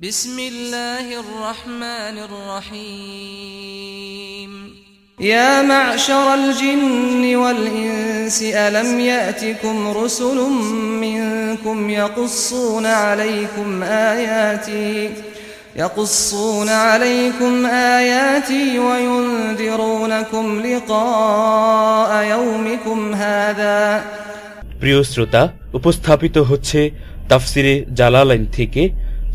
بسم الله الرحمن الرحيم يا معشر الجن والإنس ألم يأتكم رسل منكم يقصون عليكم آياتي يقصون عليكم آياتي وينذرونكم لقاء يومكم هذا প্রিয় শ্রোতা উপস্থাপিত হচ্ছে তাফসিরে জালালাইন থেকে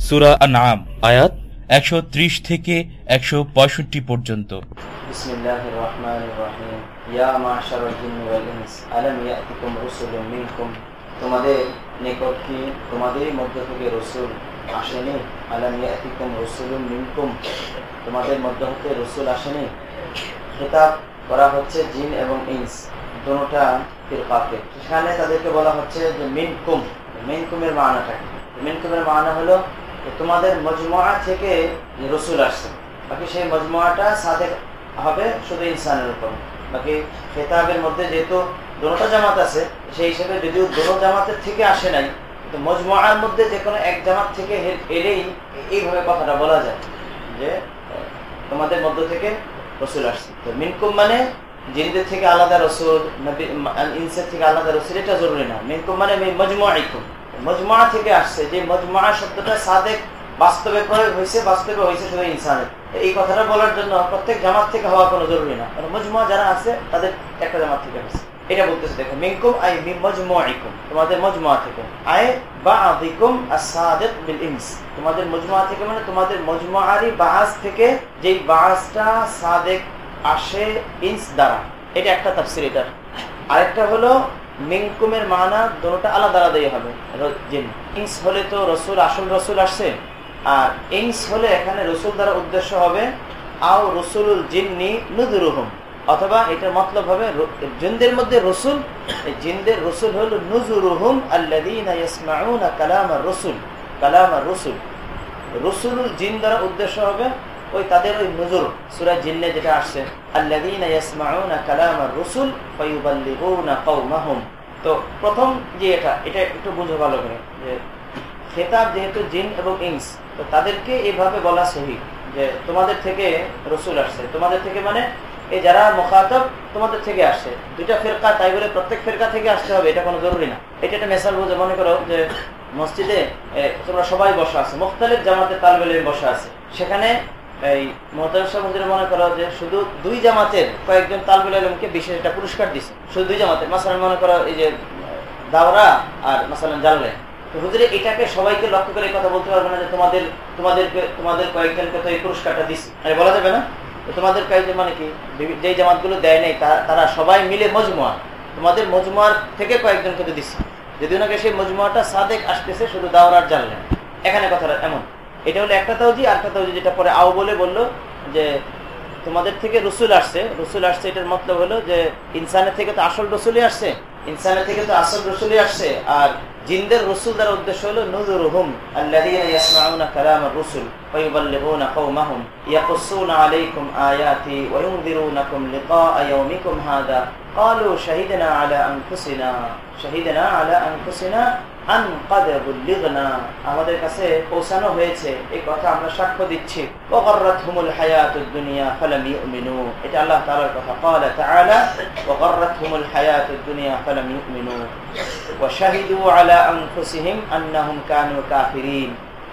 সুরা আনাম আয়াত একশো ত্রিশ থেকে একশো পঁয়ষট্টি পর্যন্ত। তোমাদের নিকট কি তোমাদের মধ্য থেকে রসুল আসেনি। আলামিয়াতিকুম রসুলুম মিনকুম। তোমাদের মধ্য হতে রসুল আসেনি। খেতাব করা হচ্ছে জিন এবং ইন্স দোনোটা ফিরকাকে। সেখানে তাদেরকে বলা হচ্ছে যে মিনকুম। মিনকুমের মানাটা মিনকুমের মানা হলো তোমাদের মজমুয়া থেকে রসুল আসছে। বাকি সেই মজমুয়াটা সাদেক হবে শুধু ইনসানের উপর। বাকি খেতাবের মধ্যে যেহেতু দোনোটা জামাত আছে, সেই হিসেবে যদিও দোনো জামাতের থেকে আসে নাই, কিন্তু মজমুয়ার মধ্যে যে কোনো এক জামাত থেকে এলেই এইভাবে কথাটা বলা যায় যে, তোমাদের মধ্য থেকে রসুল আসছে। তো মিনকুম মানে জিনদের থেকে আলাদা রসুল ইনসের থেকে আলাদা রসুল, এটা জরুরি না। মিনকুম মানে মজমুয়াইকুম মজমুয়া থেকে আসছে, যে মজমুয়া শব্দটা সাদেক বাস্তবে প্রয়োগ হয়েছে বাস্তবে হয়েছে ইনসানের এই কথাটা বলার জন্য প্রত্যেক জামাত থেকে হওয়া কোনো জরুরি না। মজমুয়া যারা আছে, তাদের একটা জামাত থেকে এটা বলতেছে, দেখো, মিনকুম আই তোমাদের মজমুয়া থেকে। আয় বা আদিকুম আসাদেক বিল ইনস। তোমাদের মজমুয়া থেকে মানে তোমাদের মজমুয়ারি বাহাজ থেকে যেই বাহাজটা সাদেক আসে ইনস দ্বারা। এটা একটা তাফসির এটার। আরেকটা হলো মিনকুমের মানা দুটোটা আলাদা আলাদাই হবে। ইংস হলে তো রসুল, আসল রসুল আসছে, আর ইংস হলে এখানে রসুল দ্বারা উদ্দেশ্য হবে, আও রসুল জিন্নি নুজুরুহম। অথবা এটার মতলব হবে জিনদের মধ্যে রসুল জিনদের রসুল হল নুজুরুহম আল্লাহ কালাম রসুল কালাম রসুল। রসুল জিন দ্বারা উদ্দেশ্য হবে ওই তাদের ওই নজর, সুরা জিন্নে যেটা আসছে রসুল তো প্রথম যে এটা এটা একটু বুঝো ভালো করে, যে খেতাব যেহেতু জিন এবং ইংস তো তাদেরকে এইভাবে বলা সহি, যে তোমাদের থেকে রসুল আসছে। তোমাদের থেকে মানে এই যারা মোখাতব, তোমাদের থেকে আসছে। দুইটা ফেরকা, তাই বলে প্রত্যেক ফেরকা থেকে আসতে হবে, এটা কোনো জরুরি না। এটা একটা মেসাল বুঝে, মনে করো যে মসজিদে তোমরা সবাই বসা আছে, মুখতালিফ জামাতে তালবেলে বসা আছে। সেখানে এই মোহতার মনে করো যে শুধু দুই জামাতের কয়েকজন তালবেল আলমকে বিশেষ একটা পুরস্কার দিচ্ছে শুধু দুই জামাতের। মাসালান মনে করো এই যে দাওরা আর মাসালান জানলে হুজুরে, এটাকে সবাইকে লক্ষ্য করে কথা বলতে পারবে না যে তোমাদের, তোমাদেরকে, তোমাদের কয়েকজনকে তো এই পুরস্কারটা দিচ্ছি আরে, বলা যাবে না? তোমাদের কয়েকজন মানে কি? যে জামাতগুলো দেয় নাই তারা সবাই মিলে মজমুয়া। তোমাদের মজমুয়ার থেকে কয়েকজনকে তো দিচ্ছি যদি ওনাকে সেই মজমুয়াটা সাদেক আসতেছে শুধু দাওরার জানলেন এখানে কথাটা এমন। এটা হলো একটা তাওজি আর একটা তাওজি যেটা পরে আও বলে বললো যে তোমাদের থেকে রসুল আসছে রসুল আসছে এটার মতলব হলো যে ইনসানের থেকে তো আসল রসুলই আসছে ইনসানের থেকে তো আসল রসুলই আসছে আর জিনদের রসুল দ্বারা উদ্দেশ্য হলো নুজুরুহুম আল্লাযীনা ইয়াসমাউনা কালামার রাসূল ফায়ুবাল্লিগুনা কওমাহুম ইয়াকুসুনা আলাইকুম আয়াতি ওয়া ইউনযিরুনাকুম লিকাআ ইয়াউমিকুম হাদা قالوا شهدنا على انفسنا شهدنا على انفسنا আমাদের কাছে পৌঁছানো হয়েছে, এই কথা আমরা সাক্ষ্য দিচ্ছি।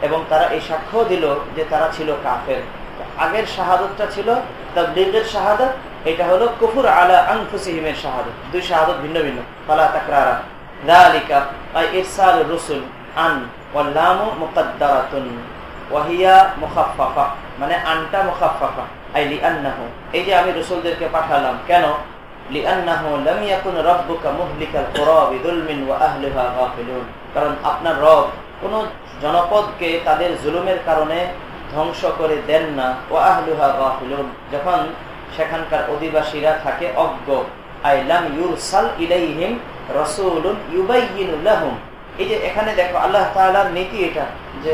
এবং তারা এই সাক্ষ্য দিল যে তারা ছিল কাফের। আগের শাহাদতটা ছিল তবলিগের শাহাদত, এটা হলো কুফুর আলা আংফুসিহিমের শাহাদত। দুই শাহাদত ভিন্ন ভিন্ন। তালা তাকরারা। আই মানে আনটা আই এই যে আমি পাঠালাম, কেন? লাম কারণ আপনার রব কোন জনপদকে তাদের জুলুমের কারণে ধ্বংস করে দেন না ও আহলুহা গাফিলুন, যখন সেখানকার অধিবাসীরা থাকে অজ্ঞ আইলাম ইউরসাল ইলাইহিম এই যে এখানে দেখো আল্লাহ নীতি এটা যে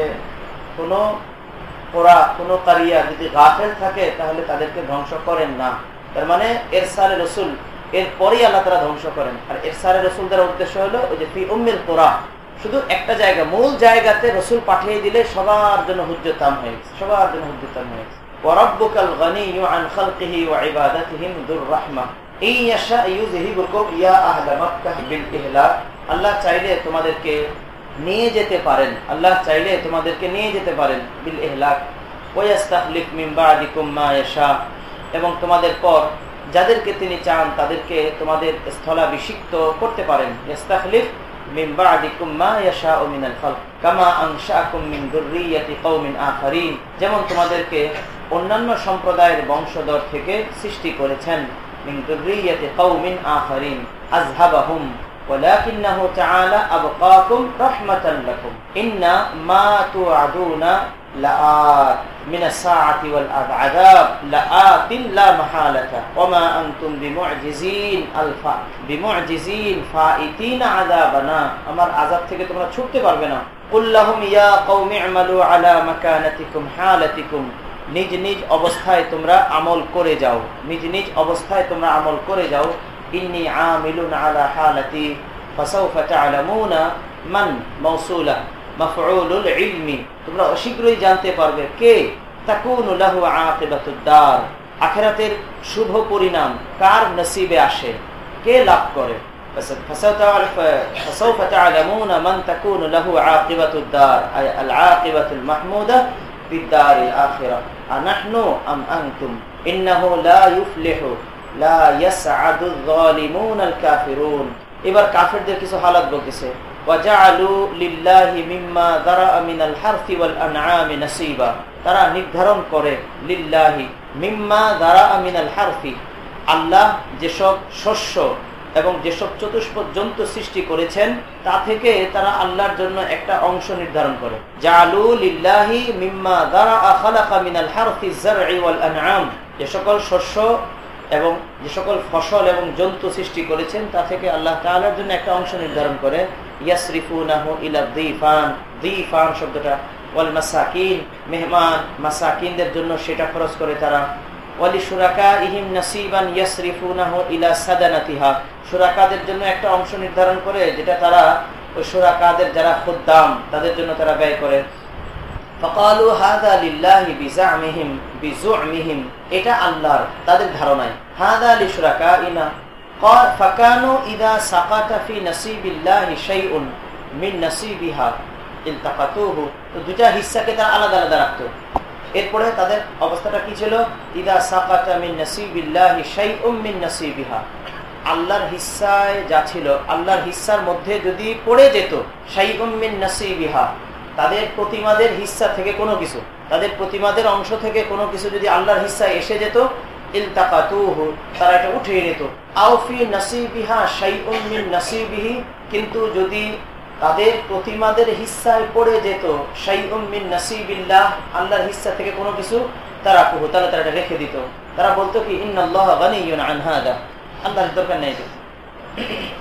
কারিয়া যদি গাফেল থাকে তাহলে তাদেরকে ধ্বংস করেন না। তার মানে এরসালে রসুল, এরপরেই আল্লাহ তারা ধ্বংস করেন। আর এরসালে রসুল দ্বারা উদ্দেশ্য হলো ওই যে ফি উম্মিল কোরআ। শুধু একটা জায়গা, মূল জায়গাতে রসুল পাঠিয়ে দিলে সবার জন্য হুজ্জতাম হয়ে সবার জন্য হুজ্জতাম হয়ে খালকিহি ওয়া ইবাদাতিহিম দুর আল্লাহ চাইলে তোমাদেরকে নিয়ে যেতে পারেন। আল্লাহ চাইলে তোমাদেরকে নিয়ে যেতে পারেন বিল ইহলাক। ওয়াস্তাখলিফ মিন বাদিকুম মা ইয়াশা। এবং তোমাদের পর যাদেরকে তিনি চান, তাদেরকে তোমাদের স্থলাভিষিক্ত করতে পারেন। ইস্তাখলিফ মিন বাদিকুম মা ইয়াশাউ মিনাল খালক। কামা আনশাকুম মিন যুররিয়াতি কওমিন আখারিন। যেমন তোমাদেরকে অন্যান্য সম্প্রদায়ের বংশধর থেকে সৃষ্টি করেছেন। মিন যুররিয়াতি কওমিন আখারিন আযহাবাহুম ولكنه تعالى أبقاكم رحمة لكم إن ما توعدون لآت من الساعة والعذاب لآت لا محالة وما أنتم بمعجزين الفا بمعجزين فائتين عذابنا আমার আযাব থেকে তোমরা ছুটতে পারবে না قل لهم يا قوم اعملوا على مكانتكم حالتكم নিজ নিজ অবস্থায় তোমরা আমল করে যাও নিজ নিজ অবস্থায় তোমরা আমল করে যাও ইন্নি আমিলুন আলা হালাতি ফাসাউফা তা'লামুনা মান মাওসুলা মাফউলুল ইলমি তোমরা শীঘ্রই জানতে পারবে কে তাকুনু লাহু আকিবাতুদ দার আখিরাতের শুভ পরিণাম কার নসিবে আসে কে লাভ করে فسوف تعلمون من تكون له عاقبة الدار أي العاقبة المحمودة في الدار الآخرة আনাহনু আম আনতুম? ইন্নাহু লা ইউফলিহু, লা ইয়াসআদুয যালিমুনাল কাফিরুন এবার কাফেরদের কিছু হালাত বলতেছে। ওয়াজআলু লিল্লাহি মিম্মা যারাআ মিনাল হারসি ওয়াল আনআমি নাসিবা। তারা নির্ধারণ করে, লিল্লাহি মিম্মা দরা আমিন আল হারসি আল্লাহ যেসব শস্য এবং যেসব চতুষ্পদ জন্তু সৃষ্টি করেছেন, তা থেকে তারা আল্লাহর জন্য একটা অংশ নির্ধারণ করে। জালু লিল্লাহি যে সকল শস্য এবং যে সকল ফসল এবং জন্তু সৃষ্টি করেছেন, তা থেকে আল্লাহ তাআলার জন্য একটা অংশ নির্ধারণ করে। ইয়াসরিফুনাহু ইলা শব্দটা। মেহমান মাসাকিনদের জন্য সেটা খরচ করে তারা ইহিম নাসিবান ইয়াসরিফুনাহ ইলা সাদানাতিহা। সুরাকাদের জন্য একটা অংশ নির্ধারণ করে যেটা তারা, ওই সুরাকাদের যারা খোদ্দাম, তাদের জন্য তারা ব্যয় করে। ফকালু হাদা লিল্লাহি বিজামিহিম বিজুমিহিম এটা আল্লাহর, তাদের ধারণায়। হাদা লি সুরাকা ইনা ফাকানু ইদা সাকাতা ফি নাসিবিল্লাহি শাইউন মিন নাসিবিহা, ইলতাকাতুহু। তো দুটা হিস্সাকে তারা আলাদা আলাদা রাখতো। এরপরে তাদের অবস্থাটা কি ছিল? ইদা আল্লাহর হিসায় যা ছিল, আল্লাহর হিস্সার মধ্যে যদি পড়ে যেত, শাইউম মিন নাসিবিহা, তাদের প্রতিমাদের হিস্সা থেকে কোনো কিছু, তাদের প্রতিমাদের অংশ থেকে কোনো কিছু যদি আল্লাহর হিস্সায় এসে যেত তারা এটা উঠিয়ে নিত। আউফি নাসিবিহা শাইউম মিন নাসিবিহি, কিন্তু যদি তাদের প্রতিমাদের হিস্সায় পড়ে যেত। শাইউম মিন নাসিবিল্লাহ, আল্লাহর হিস্সা থেকে কোনো কিছু তারা কুহু। তাহলে তারা এটা রেখে দিত। তারা বলতো কি, ইন্নাল্লাহ গানিয়ুন আন হাদা। আল্লাহর দরকার নেই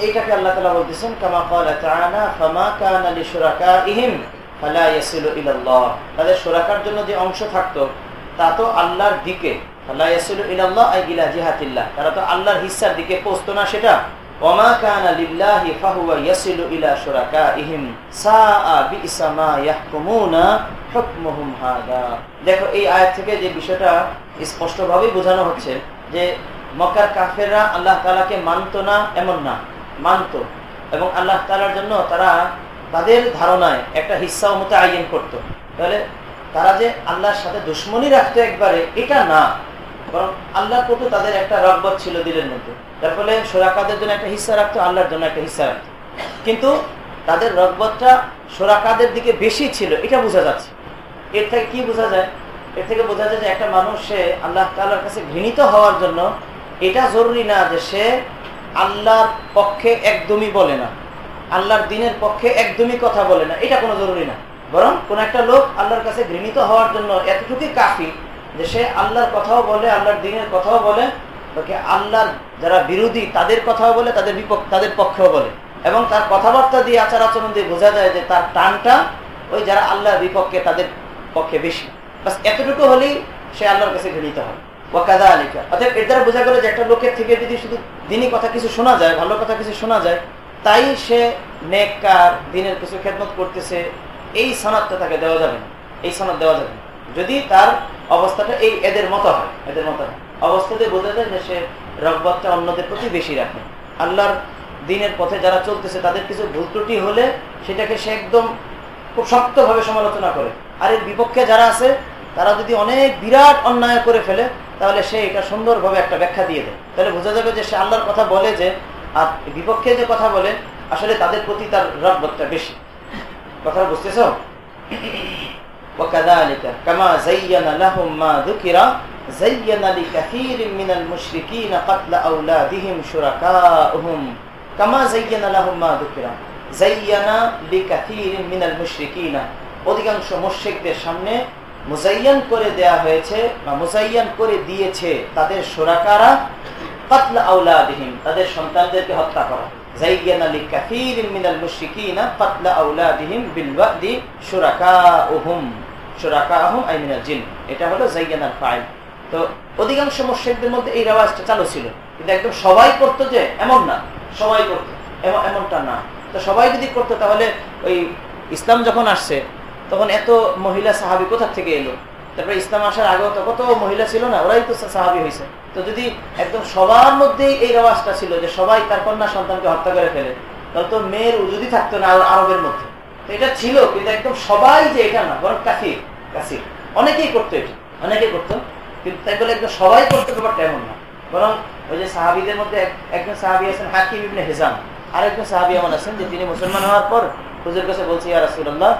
এইটাকে আল্লাহ তাআলা বলতেছেন, কামা তাআলা, ফামা কানা ফালা ইয়াসিলু ইলাল্লাহ। তাদের শুরাকার জন্য যে অংশ থাকতো, তা তো আল্লাহর দিকে। ফালা ইয়াসিলু ইলাল্লাহ ইলা জিহাতিল্লাহ। তারা তো আল্লাহর হিস্সার দিকে পৌঁছতো না সেটা। ওমা কানা লিল্লাহি ফাহুয়া ইয়াসিলু ইলা শুরাকাইহিম, সাআ বিইসা মা ইয়াহকুমুনা হুকমুহুম হাদা। দেখো, এই আয়াত থেকে যে বিষয়টা স্পষ্টভাবেই বোঝানো হচ্ছে যে মক্কার কাফেররা আল্লাহ তাআলাকে মানতো না, এমন না, মানতো। এবং আল্লাহ তাআলার জন্য তারা তাদের ধারণায় একটা হিস্সা মতো আইন করত। তাহলে তারা যে আল্লাহর সাথে দুশ্মনী রাখতো একবারে, এটা না। বরং আল্লাহর প্রতি তাদের একটা রগবত ছিল দিলের মধ্যে। যার ফলে সোরাকাদের জন্য একটা হিস্সা রাখতো, আল্লাহর জন্য একটা হিস্সা রাখতো। কিন্তু তাদের রগবতটা সোরাকাদের দিকে বেশি ছিল, এটা বোঝা যাচ্ছে। এর থেকে কি বোঝা যায়? এর থেকে বোঝা যায় যে একটা মানুষ, সে আল্লাহ তাল্লার কাছে ঘৃণিত হওয়ার জন্য এটা জরুরি না যে সে আল্লাহর পক্ষে একদমই বলে না। আল্লাহর দিনের পক্ষে একদমই কথা বলে না, এটা কোনো জরুরি না। বরং কোন একটা লোক আল্লাহর কাছে ঘৃণিত হওয়ার জন্য এতটুকুই কাফি যে সে আল্লাহর কথাও বলে, আল্লাহর দিনের কথাও বলে তোকে আল্লাহর যারা বিরোধী, তাদের কথাও বলে, তাদের বিপক্ষ, তাদের পক্ষেও বলে। এবং তার কথাবার্তা দিয়ে আচার আচরণ দিয়ে বোঝা যায় যে তার টানটা ওই যারা আল্লাহর বিপক্ষে, তাদের পক্ষে বেশি। বাস এতটুকু হলেই সে আল্লাহর কাছে ঘৃণিত হয়। ওয়াকাদা আলিকা অর্থাৎ এর দ্বারা বোঝা গেল যে একটা লোকের থেকে যদি শুধু দিনই কথা কিছু শোনা যায়, ভালো কথা কিছু শোনা যায়, তাই সে নেককার, দিনের কিছু খেদমত করতেছে, এই সনাদটা তাকে দেওয়া যাবে এই সনদ দেওয়া যাবে যদি তার অবস্থাটা এই এদের মতো হয়, এদের মতো হয়। অবস্থাতে বোঝা যায় যে সে রগবতটা অন্যদের প্রতি বেশি রাখে আল্লাহর দিনের পথে যারা চলতেছে তাদের কিছু ভুল ত্রুটি হলে সেটাকে সে একদম খুব শক্তভাবে সমালোচনা করে আর এর বিপক্ষে যারা আছে তারা যদি অনেক বিরাট অন্যায় করে ফেলে তাহলে সে এটা সুন্দরভাবে একটা ব্যাখ্যা দিয়ে দেয় তাহলে বোঝা যাবে যে সে আল্লাহর কথা বলে যে আর বিপক্ষে যে কথা বলে আসলে তাদের প্রতি তার রগবতটা বেশি কথা বুঝতেছ وكذلك كما زين لهم ما ذكر زين لكثير من المشركين قتل أولادهم شركاؤهم كما زين لهم ما ذكر زين لكثير من المشركين অধিকাংশ মুশরিকদের সামনে মুজাইয়ান করে দেয়া হয়েছে বা মুজাইয়ান করে দিয়েছে তাদের সুরাকারা কাতলা আউলাদিহিম তাদের সন্তানদেরকে হত্যা করা زين لكثير من المشركين قتل أولادهم بالوعد شركاؤهم شركاءهم أي من الجن এটা হলো জাইয়ান আল ফাইল তো অধিকাংশ মুশরিকদের মধ্যে এই রেওয়াজটা চালু ছিল। কিন্তু একদম সবাই করতো যে, এমন না। সবাই করতো। এমনটা না। তো সবাই যদি করতো, তাহলে ওই ইসলাম যখন আসছে, তখন এত মহিলা সাহাবি কোথা থেকে এলো? তারপরে ইসলাম আসার আগেও তো কত মহিলা ছিল না? ওরাই তো সাহাবি হয়েছে তো যদি একদম সবার মধ্যেই এই রেওয়াজটা ছিল যে সবাই তার কন্যা সন্তানকে হত্যা করে ফেলে, তাহলে তো মেয়ের উজুদি থাকতো না আরবের মধ্যে। তো এটা ছিল, কিন্তু একদম সবাই যে এটা না, বরং কাফির কাসির। অনেকেই করতো এটা। অনেকেই করতো। কিন্তু তাই বলে একদম সবাই করতে ব্যাপারটা এমন না। বরং ওই যে সাহাবিদের মধ্যে একজন সাহাবি আছেন হাকিম ইবনে হেজাম। আর একজন সাহাবি এমন আছেন যে তিনি মুসলমান হওয়ার পর হুজুর কাছে বলছি, ইয়া রাসূলুল্লাহ,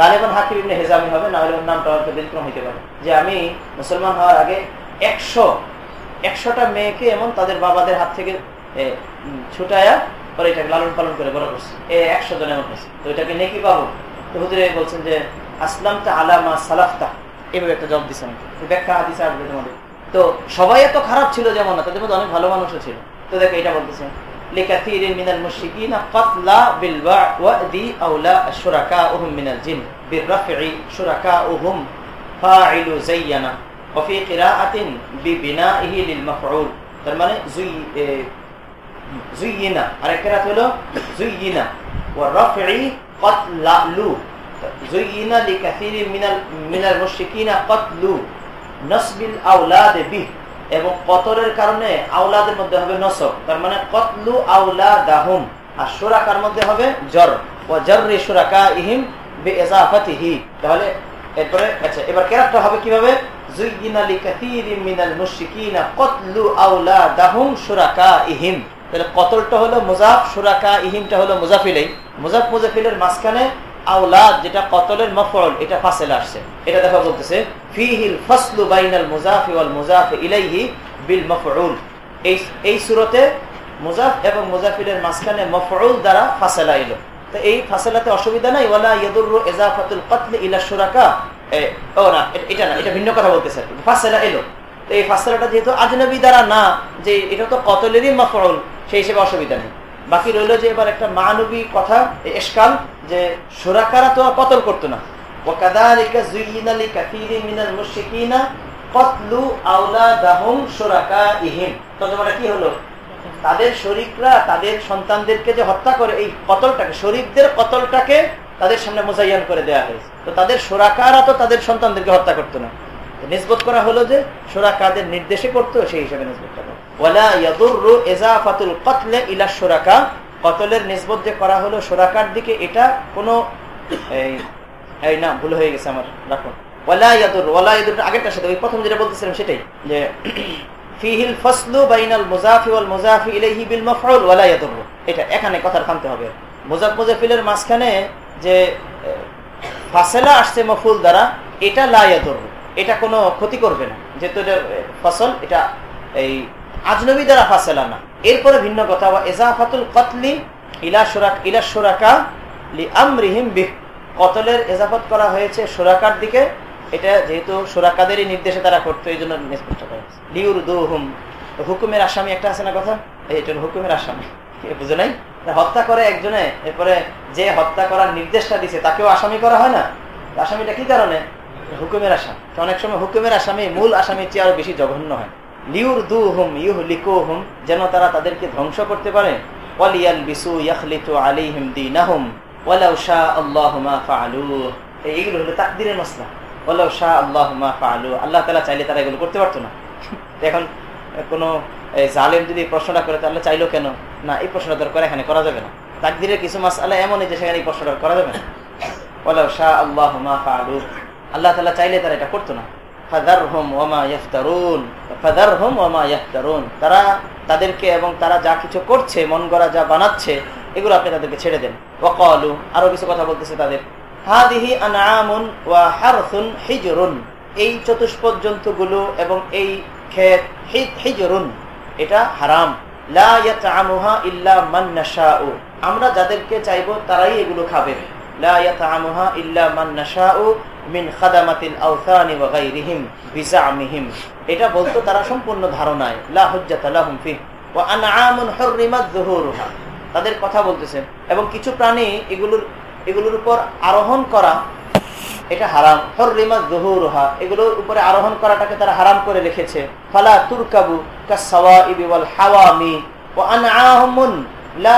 গালেবান হাকিম ইবনে হেজামি হবে, না হলে ওর নামটা হয়তো হইতে পারে। যে আমি মুসলমান হওয়ার আগে একশো একশোটা মেয়েকে এমন তাদের বাবাদের হাত থেকে ছুটায়া পরে এটাকে লালন পালন করে বড় করছে। এ, একশো জন এমন করছে তো এটাকে নেকি পাবো? তো হুজুরে বলছেন যে আসলামটা আলামা সালাফতা। এভাবে একটা জব দিচ্ছেন ব্যাখ্যা হাদিস আসবে তোমাদের তো সবাই এত খারাপ ছিল যেমন না তাদের মধ্যে অনেক ভালো মানুষও ছিল তো দেখো এটা বলতেছে لكثير من المشركين قتل بالوعد أولى شركاؤهم من الجن بالرفع شركاؤهم فاعل زينا وفي قراءة ببنائه للمفعول তার মানে জুইনা আরেক কেরাত হলো জুইনা والرفع قتلوا زين لكثير من من المشركين قتل نصب الاولاد به এবং কতরের কারণে আওলাদের মধ্যে হবে নসব তার মানে কতলু আউলাদাহুম আর সুরাকার মধ্যে হবে জর ও জররি সুরাকা ইহিম বেজাফাতিহি তাহলে এরপরে আচ্ছা এবার কেরাতটা হবে কিভাবে জুইয়িনা লিকাসীরিম মিনাল মুশরিকিনা কতলু আউলাদাহুম সুরাকা ইহিম তাহলে কতলটা হলো মুজাফ সুরাকা ইহিমটা হলো মুজাফিলাই মুজাফ মুজাফিলের মাঝখানে আউলাদ যেটা কতলের এটা আসছে। এটা দেখা বলতেছে, ফিহিল ফসলু বাইনাল মুজাফি ওয়াল ইলাইহি বিল মফউল। এই এই সূরাতে মুজাফ এবং মাঝখানে মফউল দ্বারা এলো তো এই ফাসেলাতে অসুবিধা নাই, ওয়ালা ইয়াদুররু ইজাফাতুল কতল ইলা শুরাকা। ও না, এটা না, এটা ভিন্ন কথা বলতেছে ফাসেলা এলো। তো এই ফাসেলাটা যেহেতু আজনবী দ্বারা না, যে এটা তো কতলেরই মফউল, সেই হিসেবে অসুবিধা নেই। বাকি রইল যে এবার একটা মানবী কথা এসকাল যে সুরাকারা তো আর কতল করতো না وكذلك زين لكثير من المشركين قتل اولادهم شركائهم তর্জমাটা কি হলো তাদের শরীকরা তাদের সন্তানদেরকে যে হত্যা করে এই কতলটাকে শরীকদের কতলটাকে তাদের সামনে মোজাইয়ান করে দেওয়া হয়েছে তো তাদের সোরাকারা তো তাদের সন্তানদেরকে হত্যা করতো না নিসবত করা হলো যে সোরা কাদের নির্দেশে করতো সেই হিসাবে নিসবত করা সুরাকা কতলের নিসবত যে করা হলো সুরাকার দিকে, এটা কোনো, এই না, ভুল হয়ে গেছে আমার রাখুন ওয়ালা ইয়াদুর ওয়ালা ইয়াদুর আগেরটার সাথে, ওই প্রথম যেটা বলতেছিলাম সেটাই, যে ফিহিল ফসলু বাইনাল মুজাফি ওয়াল মুজাফি ইলাইহি বিল মাফউল, ওয়ালা ইয়াদুর এটা এখানে কথা থামতে হবে। মুজাফ মুজাফিলের মাঝখানে যে, ফাসেলা আসছে মফুল দ্বারা, এটা লা ইয়াদুর এটা কোনো ক্ষতি করবে না। যেহেতু এটা ফসল, এটা, এই আজনবী দ্বারা ফাসেলা না। এরপরে ভিন্ন কথা বা এজাফাতুল কতলি ইলা সুরাক ইলা সুরাকা লি আমরিহিম বিহ। কতলের এজাফত করা হয়েছে সুরাকার দিকে, এটা যেহেতু সুরাকাদেরই নির্দেশে তারা করতো এই জন্য নিষ্পষ্ট করা হয়েছে। লিউর দু হুম হুকুমের আসামি একটা আছে না কথা? এটা হুকুমের আসামি। বুঝে নাই? হত্যা করে একজনে, এরপরে যে হত্যা করার নির্দেশটা দিছে, তাকেও আসামি করা হয় না? আসামিটা কি কারণে? হুকুমের আসামি। অনেক সময় হুকুমের আসামি, মূল আসামির চেয়ে আরও বেশি জঘন্য হয়। লিউর দু হুম ইউহ লিকো হুম যেন তারা তাদেরকে ধ্বংস করতে পারে। ওয়ালিয়ালবিসু ইয়াখলিতু আলাইহিম দীনাহুম, ওয়ালাউ শাআ আল্লাহু মা ফাআলু। এইগুলো হলো তাকদীরের মাসলা। ওয়ালাউ শাআ আল্লাহু মা ফাআলু। আল্লাহ তাআলা চাইলে তারা এগুলো করতে পারতো না। এখন কোনো জালেম যদি প্রশ্নটা করে, তাহলে চাইলো কেন? না, এই প্রশ্নটা দরকার এখানে করা যাবে না। তাকদিরের কিছু মাসালা এমনই যে সেখানে এই প্রশ্নটা করা যাবে না। ওয়ালাউ শাআ আল্লাহু মা ফাআলু। আল্লাহ তাআলা চাইলে তারা এটা করতো না। তারা তাদেরকে এবং তারা যা কিছু করছে, মন গড়া যা বানাচ্ছে, এগুলো আপনি তাদেরকে ছেড়ে দেন। কিছু কথা বলতেছে তাদের। এই চতুষ্পদ জন্তুগুলো এবং এই ক্ষেত হিজরুন, এটা হারাম। লা আমরা যাদেরকে চাইব তারাই এগুলো খাবে। লা এটা বলতো তারা সম্পূর্ণ ধারণায় তাদের কথা বলতেছেন এবং কিছু প্রাণী এগুলোর এগুলোর উপর আরোহণ করা, এটা হারাম। হরিমাত জহুরুহা এগুলোর উপরে আরোহণ করাটাকে তারা হারাম করে রেখেছে। ফালা তুরকাবু কাসাওয়াইবি ওয়াল হাওয়ামি, ওয়া আনআহুমুন লা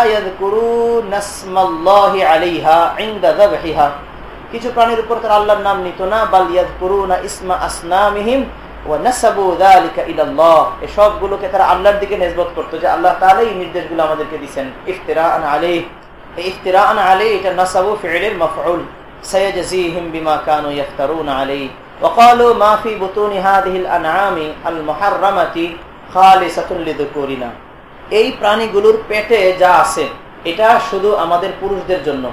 কিছু প্রাণীর উপর তারা আল্লাহর নাম নিত না বাল ইয়াযকুরুনা ইসমা আসনামিহিম ওয়া নাসাবু যালিকা ইলাল্লাহ এই সবগুলোকে তারা আল্লাহর দিকে নিসবত করতো যে আল্লাহ তাআলা এই নির্দেশগুলো আমাদেরকে দিবেন ইফতিরাআন আলাইহি এই ইফতিরাআন আলাইহি এটা নাসাবু ফি'লের মাফউল سيجزيهم بما كانوا يفترون عليه وقالوا ما في بطون هذه الأنعام المحرمة خالصة لذكورنا এই প্রাণীগুলোর পেটে যা আছে এটা শুধু আমাদের পুরুষদের জন্য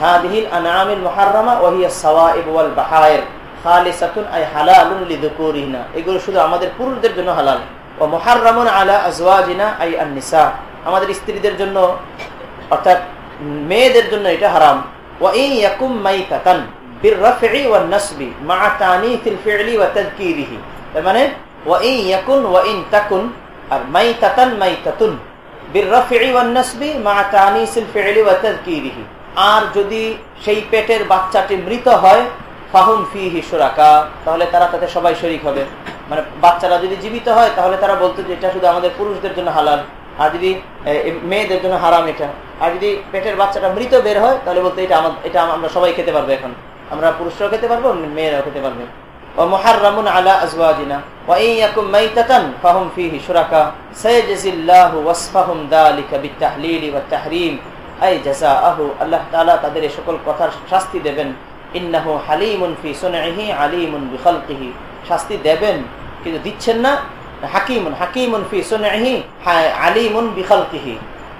হাদিহিল আনামিল মুহাররামা ওয়াহিয়া সাওয়াইব ওয়াল বাহায়ের খালিসাতুন আই হালালুন লিযুকুরিনা এগুলো শুধু আমাদের পুরুষদের জন্য হালাল ও মুহাররামুন আলা আজওয়াজিনা আই আন-নিসা আমাদের স্ত্রীদের জন্য অর্থাৎ মেয়েদের জন্য এটা হারাম وإن يكن ميتة بالرفع والنصب مع تانيث الفعل وتذكيره মানে وإن يكن وإن تكن আর মাইতাতান মাইতাতুন بالرفع والنصب مع تانيث الفعل وتذكيره আর যদি সেই পেটের বাচ্চাটি মৃত হয়, ফাহুম ফি হিসরাকা তাহলে তারা তাতে সবাই শরিক হবে। মানে বাচ্চারা যদি জীবিত হয়, তাহলে তারা বলতো যে এটা শুধু আমাদের পুরুষদের জন্য হালাল, আর যদি মেয়েদের জন্য হারাম এটা। আর যদি পেটের বাচ্চাটা মৃত বের হয়, তাহলে বলতো এটা আমার এটা আমরা সবাই খেতে পারব এখন। আমরা পুরুষরাও খেতে পারব, মেয়েরাও খেতে পারবে। ও আলা ফাহুম والتحريم أي جزاءه الله تعالى তাদের সকল কথার শাস্তি দেবেন إنه حليم في صنعه عليم بخلقه শাস্তি দেবেন কিন্তু দিচ্ছেন না হাকিমুন হাকিমুন ফি সুনহি আলিমুন বিখালকিহি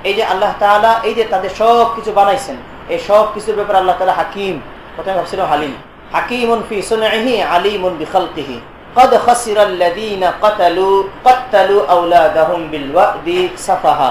এই যে আল্লাহ তাআলা এই যে তাদের সব কিছু বানাইছেন এই সব কিছুর ব্যাপারে আল্লাহ তাআলা হাকিম প্রথমে ভাবছিলাম হালিম হাকিমুন ফি সুনহি আলিমুন বিখালকিহি قد خسر الذين قتلوا قتلوا اولادهم بالوأد سفها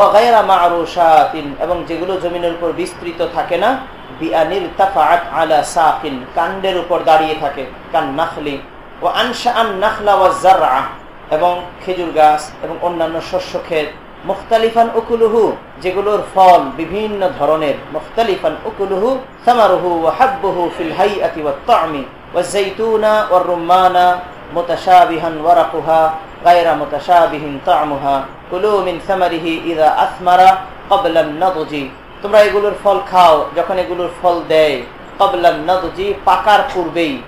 ও গায়রা মারুশাতিন, এবং যেগুলো জমিনের উপর বিস্তৃত থাকে না, বিআনিল তাফাআত আলা সাকিন, কাণ্ডের উপর দাঁড়িয়ে থাকে, কান নাখলি ও আনশা আন নাখলা ওয়া জারআ, এবং খেজুর গাছ, এবং অন্যান্য শস্য ক্ষেত। মুখতালিফান উকুলুহু, যেগুলোর ফল বিভিন্ন ধরনের। মুখতালিফান উকুলুহু, সামারুহু ওয়া হাব্বুহু ফিল হাইআতি ওয়াত তা'মি ওয়াজ যাইতুনা ওয়ার রুম্মানা, মুতাশাবিহান ওয়ারাকুহা, গায়রা মুতাশাবিহিন তা'মুহা তোমরা এগুলোর ফল খাও যখন এগুলোর ফল দেয়। পাকার পূর্বেই।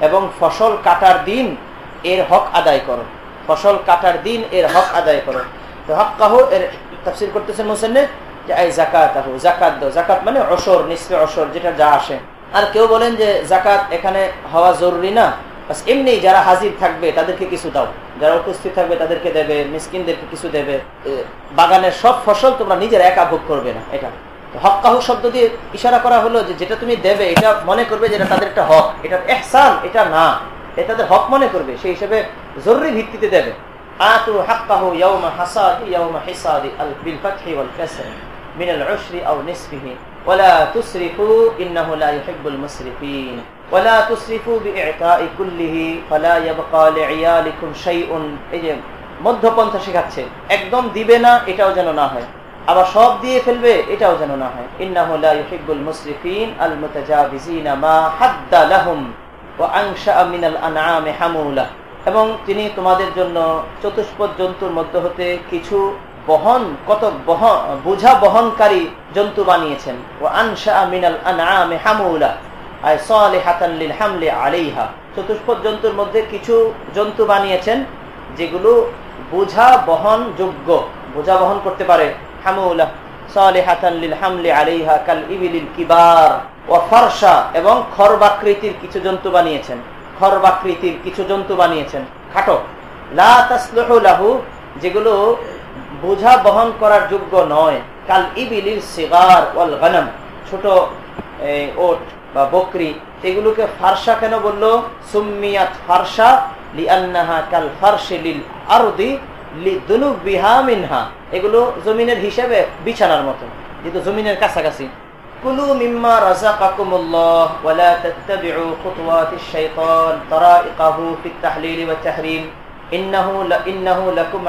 এবং ফসল কাটার দিন এর হক আদায় করো। ফসল কাটার দিন এর হক আদায় করো। তো হক্কাহু এর তাফসির করতেছেন মুসন্নে যে এই জাকাতাহু জাকাত দো জাকাত মানে অসর নিশ্চয় অসর, যেটা যা আসে। আর কেউ বলেন যে জাকাত এখানে হওয়া জরুরি না। এমনি যারা হাজির থাকবে, তাদেরকে কিছু দাও। যারা উপস্থিত থাকবে, তাদেরকে দেবে, মিসকিনদেরকে কিছু দেবে। বাগানের সব ফসল তোমরা নিজের একা ভোগ করবে না, এটা। হকাহু শব্দ দিয়ে ইশারা করা হলো যেটা তুমি দেবে, এটা মনে করবে যেটা তাদের একটা হক। এটা এহসান এটা না। এটা তাদের হক মনে করবে, সেই হিসেবে জরুরি ভিত্তিতে দেবে। আতু ফাতহি ওয়াল ইন্নাহু লা ইউহিব্বুল মুসরিফিন। ওয়ালা তুসরিফু বিইতাই কুল্লিহি ফালা ইয়াবকা লিইয়ালিকুম শাইউন এই যে শেখাচ্ছে, একদম দিবে না, এটাও যেন না হয়। আবার সব দিয়ে ফেলবে, এটাও যেন না হয়। ইন্নাহু লা ইউহিব্বুল মুসরিফিন আল মুতাজাবিজিনা মা হাদ্দা লাহুম ওয়া আনশা মিনাল আনআমি হামুলা এবং তিনি তোমাদের জন্য চতুষ্পদ জন্তুর মধ্য হতে কিছু বহন, কত বহন বোঝা বহনকারী জন্তু বানিয়েছেন। ও আনশা মিনাল আনআমি হামুলা। হামলি চতুষ্পদ জন্তুর মধ্যে কিছু জন্তু বানিয়েছেন, যেগুলো বোঝা বহন যোগ্য, বোঝা বহন করতে পারে। হামুলা কাল ইবিলিল কিবার। এবং খরবাকৃতির কিছু জন্তু বানিয়েছেন, খরবাকৃতির কিছু জন্তু বানিয়েছেন। খাটো লাহু, যেগুলো বোঝা বহন করার যোগ্য নয়। কাল ইবিলিল সিগার ওয়াল ছোট বা বকরি, এগুলোকে ফারসা কেন বলল? কাল লিল আরদি এগুলো জমিনের হিসাবে বিছানার মতো, যেহেতু জমিনের কাছাকাছি। কুলু মিম্মা ইন্নাহু লা ইন্নাহু লাকুম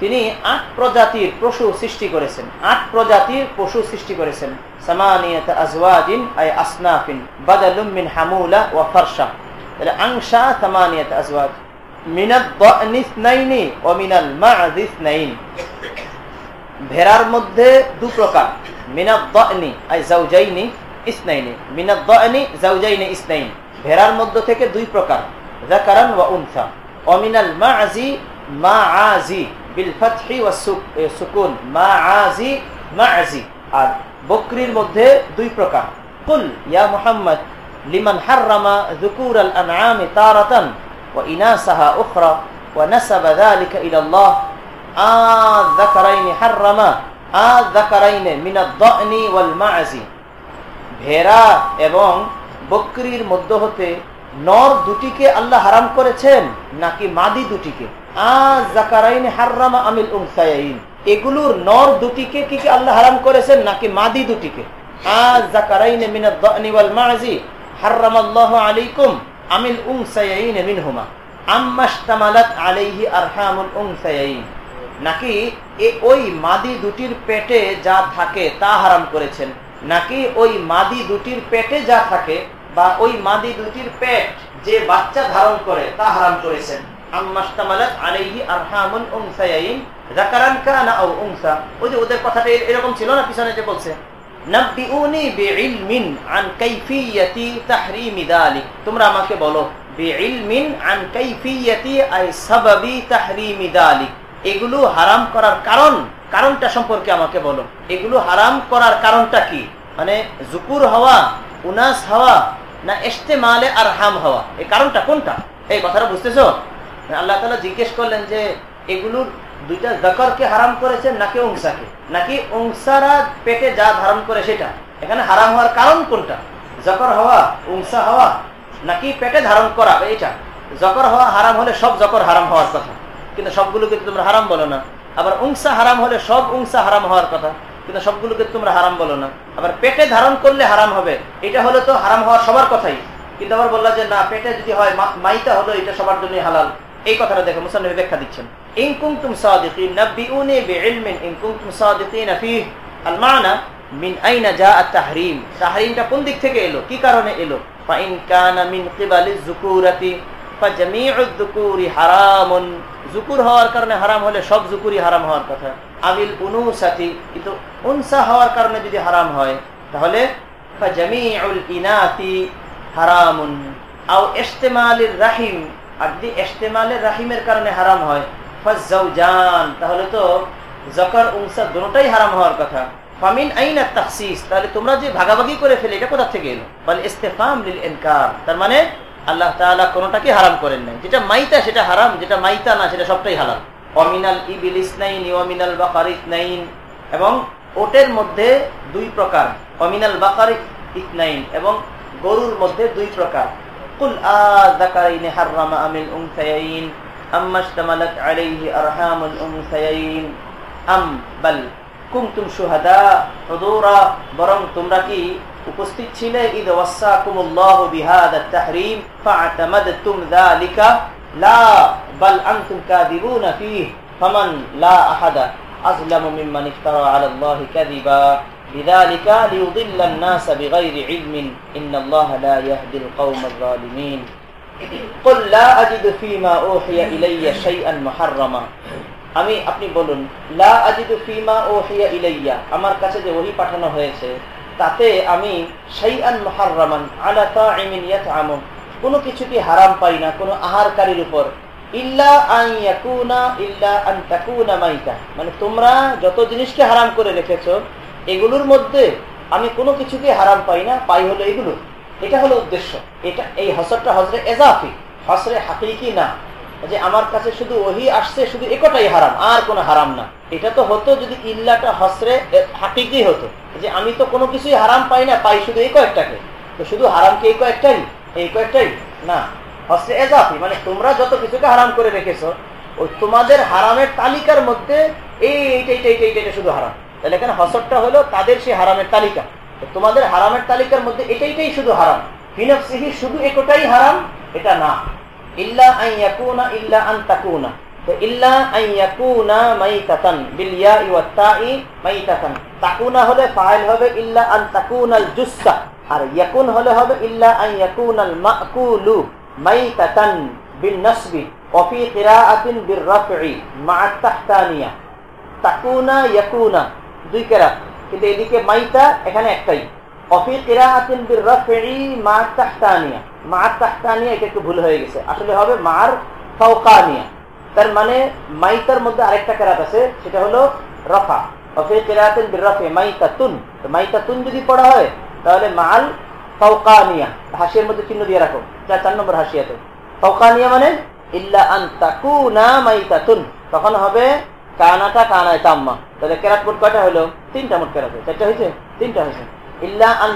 তিনি আট প্রজাতির পশু সৃষ্টি করেছেন। আট প্রজাতির পশু সৃষ্টি করেছেন। আজওয়াজিন আই আসনাফিন বাদালুম হামুলা ওয়া ফারশা। তাহলে থামানিয়াত আজওয়াজ। ভেড়ার মধ্যে দু প্রকার। মিনাদ দানি আই জাওজাইনি ইসনাইনি। ইসনাইন। ভেড়ার মধ্য থেকে দুই প্রকার। যাকারান ওয়া উনসা অমিনাল মা'জি মা'াজি বিল ফাতহি ওয়া সুকুন মা'াজি মা'জি আর বকরির মধ্যে দুই প্রকার। কুল ইয়া মুহাম্মদ লিমান হাররামা যুকুরাল আনআমি তারাতান ওয়া ইনাসাহা উখরা ওয়া নাসাবা যালিকা ইলা আল্লাহ আয-যাকারাইনি হাররামা আয-যাকারাইনি মিনাদ দানি ওয়াল মা'জি ভেড়া এবং বকরির মধ্য হতে নর দুটিকে আল্লাহ হারাম করেছেন, নাকি মাদি দুটিকে? আকারাইন হাররামা আমিল উমসাইন এগুলোর নর দুটিকে কি কি আল্লাহ হারাম করেছেন, নাকি মাদি দুটিকে? আলাইহি আরহামুল নাকি ওই মাদি দুটির পেটে যা থাকে তা হারাম করেছেন? নাকি ওই মাদি দুটির পেটে যা থাকে বা ওই মাদি দুটির পেট যে বাচ্চা ধারণ করে তা হারাম করেছেন। ওদের কথাটা এরকম ছিল না এগুলো হারাম করার কারণ, কারণটা সম্পর্কে আমাকে বলো। এগুলো হারাম করার কারণটা কি? মানে জুকুর হওয়া, উনাস হওয়া না এস্তেমালে আর হাম হওয়া। এই কারণটা কোনটা? এই কথাটা বুঝতেছো? আল্লাহ তালা জিজ্ঞেস করলেন যে, এগুলোর দুইটা জকরকে হারাম করেছেন নাকি অংসাকে নাকি অংসারা পেটে যা ধারণ করে সেটা? এখানে হারাম হওয়ার কারণ কোনটা? জকর হওয়া, উংসা হওয়া, নাকি পেটে ধারণ করা? এটা জকর হওয়া হারাম হলে সব জকর হারাম হওয়ার কথা। কিন্তু সবগুলোকে তোমরা হারাম বলো না। আবার উংসা হারাম হলে সব উংসা হারাম হওয়ার কথা। কিন্তু সবগুলোকে তোমরা হারাম বলো না। আবার পেটে ধারণ করলে হারাম হবে। এটা হলে তো হারাম হওয়ার সবার কথাই। কিন্তু আবার বললা যে, না, পেটে যদি হয় মাইতা হলো, এটা সবার জন্য হালাল। এই কথাটা দেখো মুসান্নবী ব্যাখ্যা দিচ্ছেন। আল মানা আইনা তাহরিমটা কোন দিক থেকে এলো? কি কারণে এলো? হওয়ার কারণে হারাম হলে সব জুকুরি হারাম হওয়ার কথা। আবিল উনুসাতি, কিন্তু উনসা হওয়ার কারণে যদি হারাম হয়, তাহলে ফাজামিউল ইনাতি হারামুন। আও ইস্তেমালির রাহিম, আর যদি ইস্তেমালের রাহিমের কারণে হারাম হয় ফাজাউজান তাহলে তো জকর উনসা দুটোটাই হারাম হওয়ার কথা। ফামিন আইনা তাখসিস, তাহলে তোমরা যে ভাগাভাগি করে ফেলে, এটা কোথা থেকে এলো? বলে ইস্তেফাম লিল ইনকার, তার মানে আল্লাহ তাআলা কোনোটাকে হারাম করেন নাই। যেটা মাইতা, সেটা হারাম, যেটা মাইতা না, সেটা সবটাই হালাল। অমিনাল ইবিল ইসনাইন অমিনাল বাকার ইসনাইন। এবং ওটের মধ্যে দুই প্রকার, অমিনাল বাকার ইতনাইন এবং গরুর মধ্যে দুই প্রকার। কুল আযাকারাইনি হাররামা আমিল উনসায়াইন আম্মা ইশতামালাত আলাইহি আরহামুল উনসায়াইন। আম বাল কুনতুম শুহাদা, হুদুরা, বরং তোমরা কি উপস্থিত ছিলে? ঈদ ওয়াসাকুমুল্লাহু বিহাদা তাহরিম ফাআতামাদতুম যালিকা লা বাল আনতুম কাযিবুনা ফীহ ফামান লা আহাদা আযলামু মিম্মান ইফতারা আলা আল্লাহি কাযিবা بذلك ليضل الناس بغير علم إن الله لا يهدي القوم الظالمين قل لا أجد فيما أوحي إلي شيئا محرما আমি আপনি বলুন লা আজিদু ফিমা ও হিয়া ইলাইয়া আমার কাছে যে ওহি পাঠানো হয়েছে তাতে আমি শাইআন মুহাররামান আলা তা'iমিন ইয়াত'ামু কোনো কিছুকে হারাম পাই না, কোনো আহারকারীর উপর। ইল্লা আন ইয়াকুনা, ইল্লা আন তাকুনা মাইতা। মানে তোমরা যত জিনিসকে হারাম করে রেখেছো, এগুলোর মধ্যে আমি কোনো কিছুকে হারাম পাই না, পাই হলো এগুলো। এটা হলো উদ্দেশ্য। এটা, এই হসরটা হজরে এজাফি। হসরে হাকিকি না। যে আমার কাছে শুধু ওহি আসছে, শুধু একটাই হারাম, আর কোনো হারাম না। এটা তো হতো যদি ইল্লাটা হসরে হাকিকি হতো। যে আমি তো কোনো কিছুই হারাম পাই না, পাই শুধু এই কয়েকটাকে। তো শুধু হারাম কি এই কয়েকটাই? এই কয়েকটাই? না। হসরে এজাফি মানে তোমরা যত কিছুকে হারাম করে রেখেছো, ওই তোমাদের হারামের তালিকার মধ্যে শুধু হারাম। তাহলে এখানে হসরটা হলো তাদের সেই হারামের তালিকা। তোমাদের হারামের তালিকার মধ্যে এটাইটাই শুধু হারাম। ফিনফসিহি শুধু একটাই হারাম, এটা না। ইল্লা আন ইয়াকুনা ইল্লা আন তাকুনা। তো ইল্লা আন ইয়াকুনা মাইতাতান বিল ইয়াই ওয়াত তাই মাইতাতান। তাকুনা হলে ফাইল হবে ইল্লা আন তাকুনাল জুসসা। আর ইয়াকুন হলে হবে ইল্লা আন ইয়াকুনাল মাকুলু মাইতাতান বিন নাসবি তাকুনা ইয়াকুনা, দুই কিন্তু এদিকে মাইতা এখানে একটাই। মা তাহতানিয়া। মা তাহতানিয়া এটা একটু ভুল হয়ে গেছে। আসলে হবে মার ফাওকানিয়া। তার মানে মাইতার মধ্যে আরেকটা কেরাত আছে, সেটা হলো রফা। অফি কিরাআতিন বির রাফঈ মাইতাতুন। তো মাইতাতুন যদি পড়া হয় তাহলে মাল ফাওকানিয়া হাসিয়ার মধ্যে চিহ্ন দিয়ে রাখো। চার চার নম্বর হাসিয়াতে। ফাওকানিয়া মানে তখন হবে কানাটা কানায় তাম্মা। তাহলে কেরাত মোট কয়টা হলো? তিনটা মোট কেরাত। চারটা হয়েছে? তিনটা হয়েছে। মানে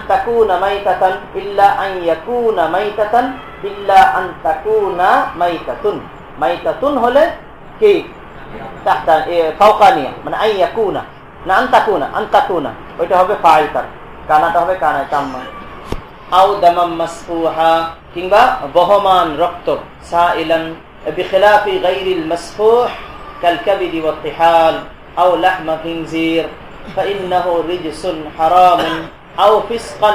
ওইটা হবে ফাইল তার কানাটা হবে কানায় তাম্মা আও দামাম মাসফুহা কিংবা বহমান রক্ত সাইলান বিখিলাফি গায়রিল মাসফুহ كالكبد والطحال أو لحم خنزير فإنه رجس حرام أو فسقا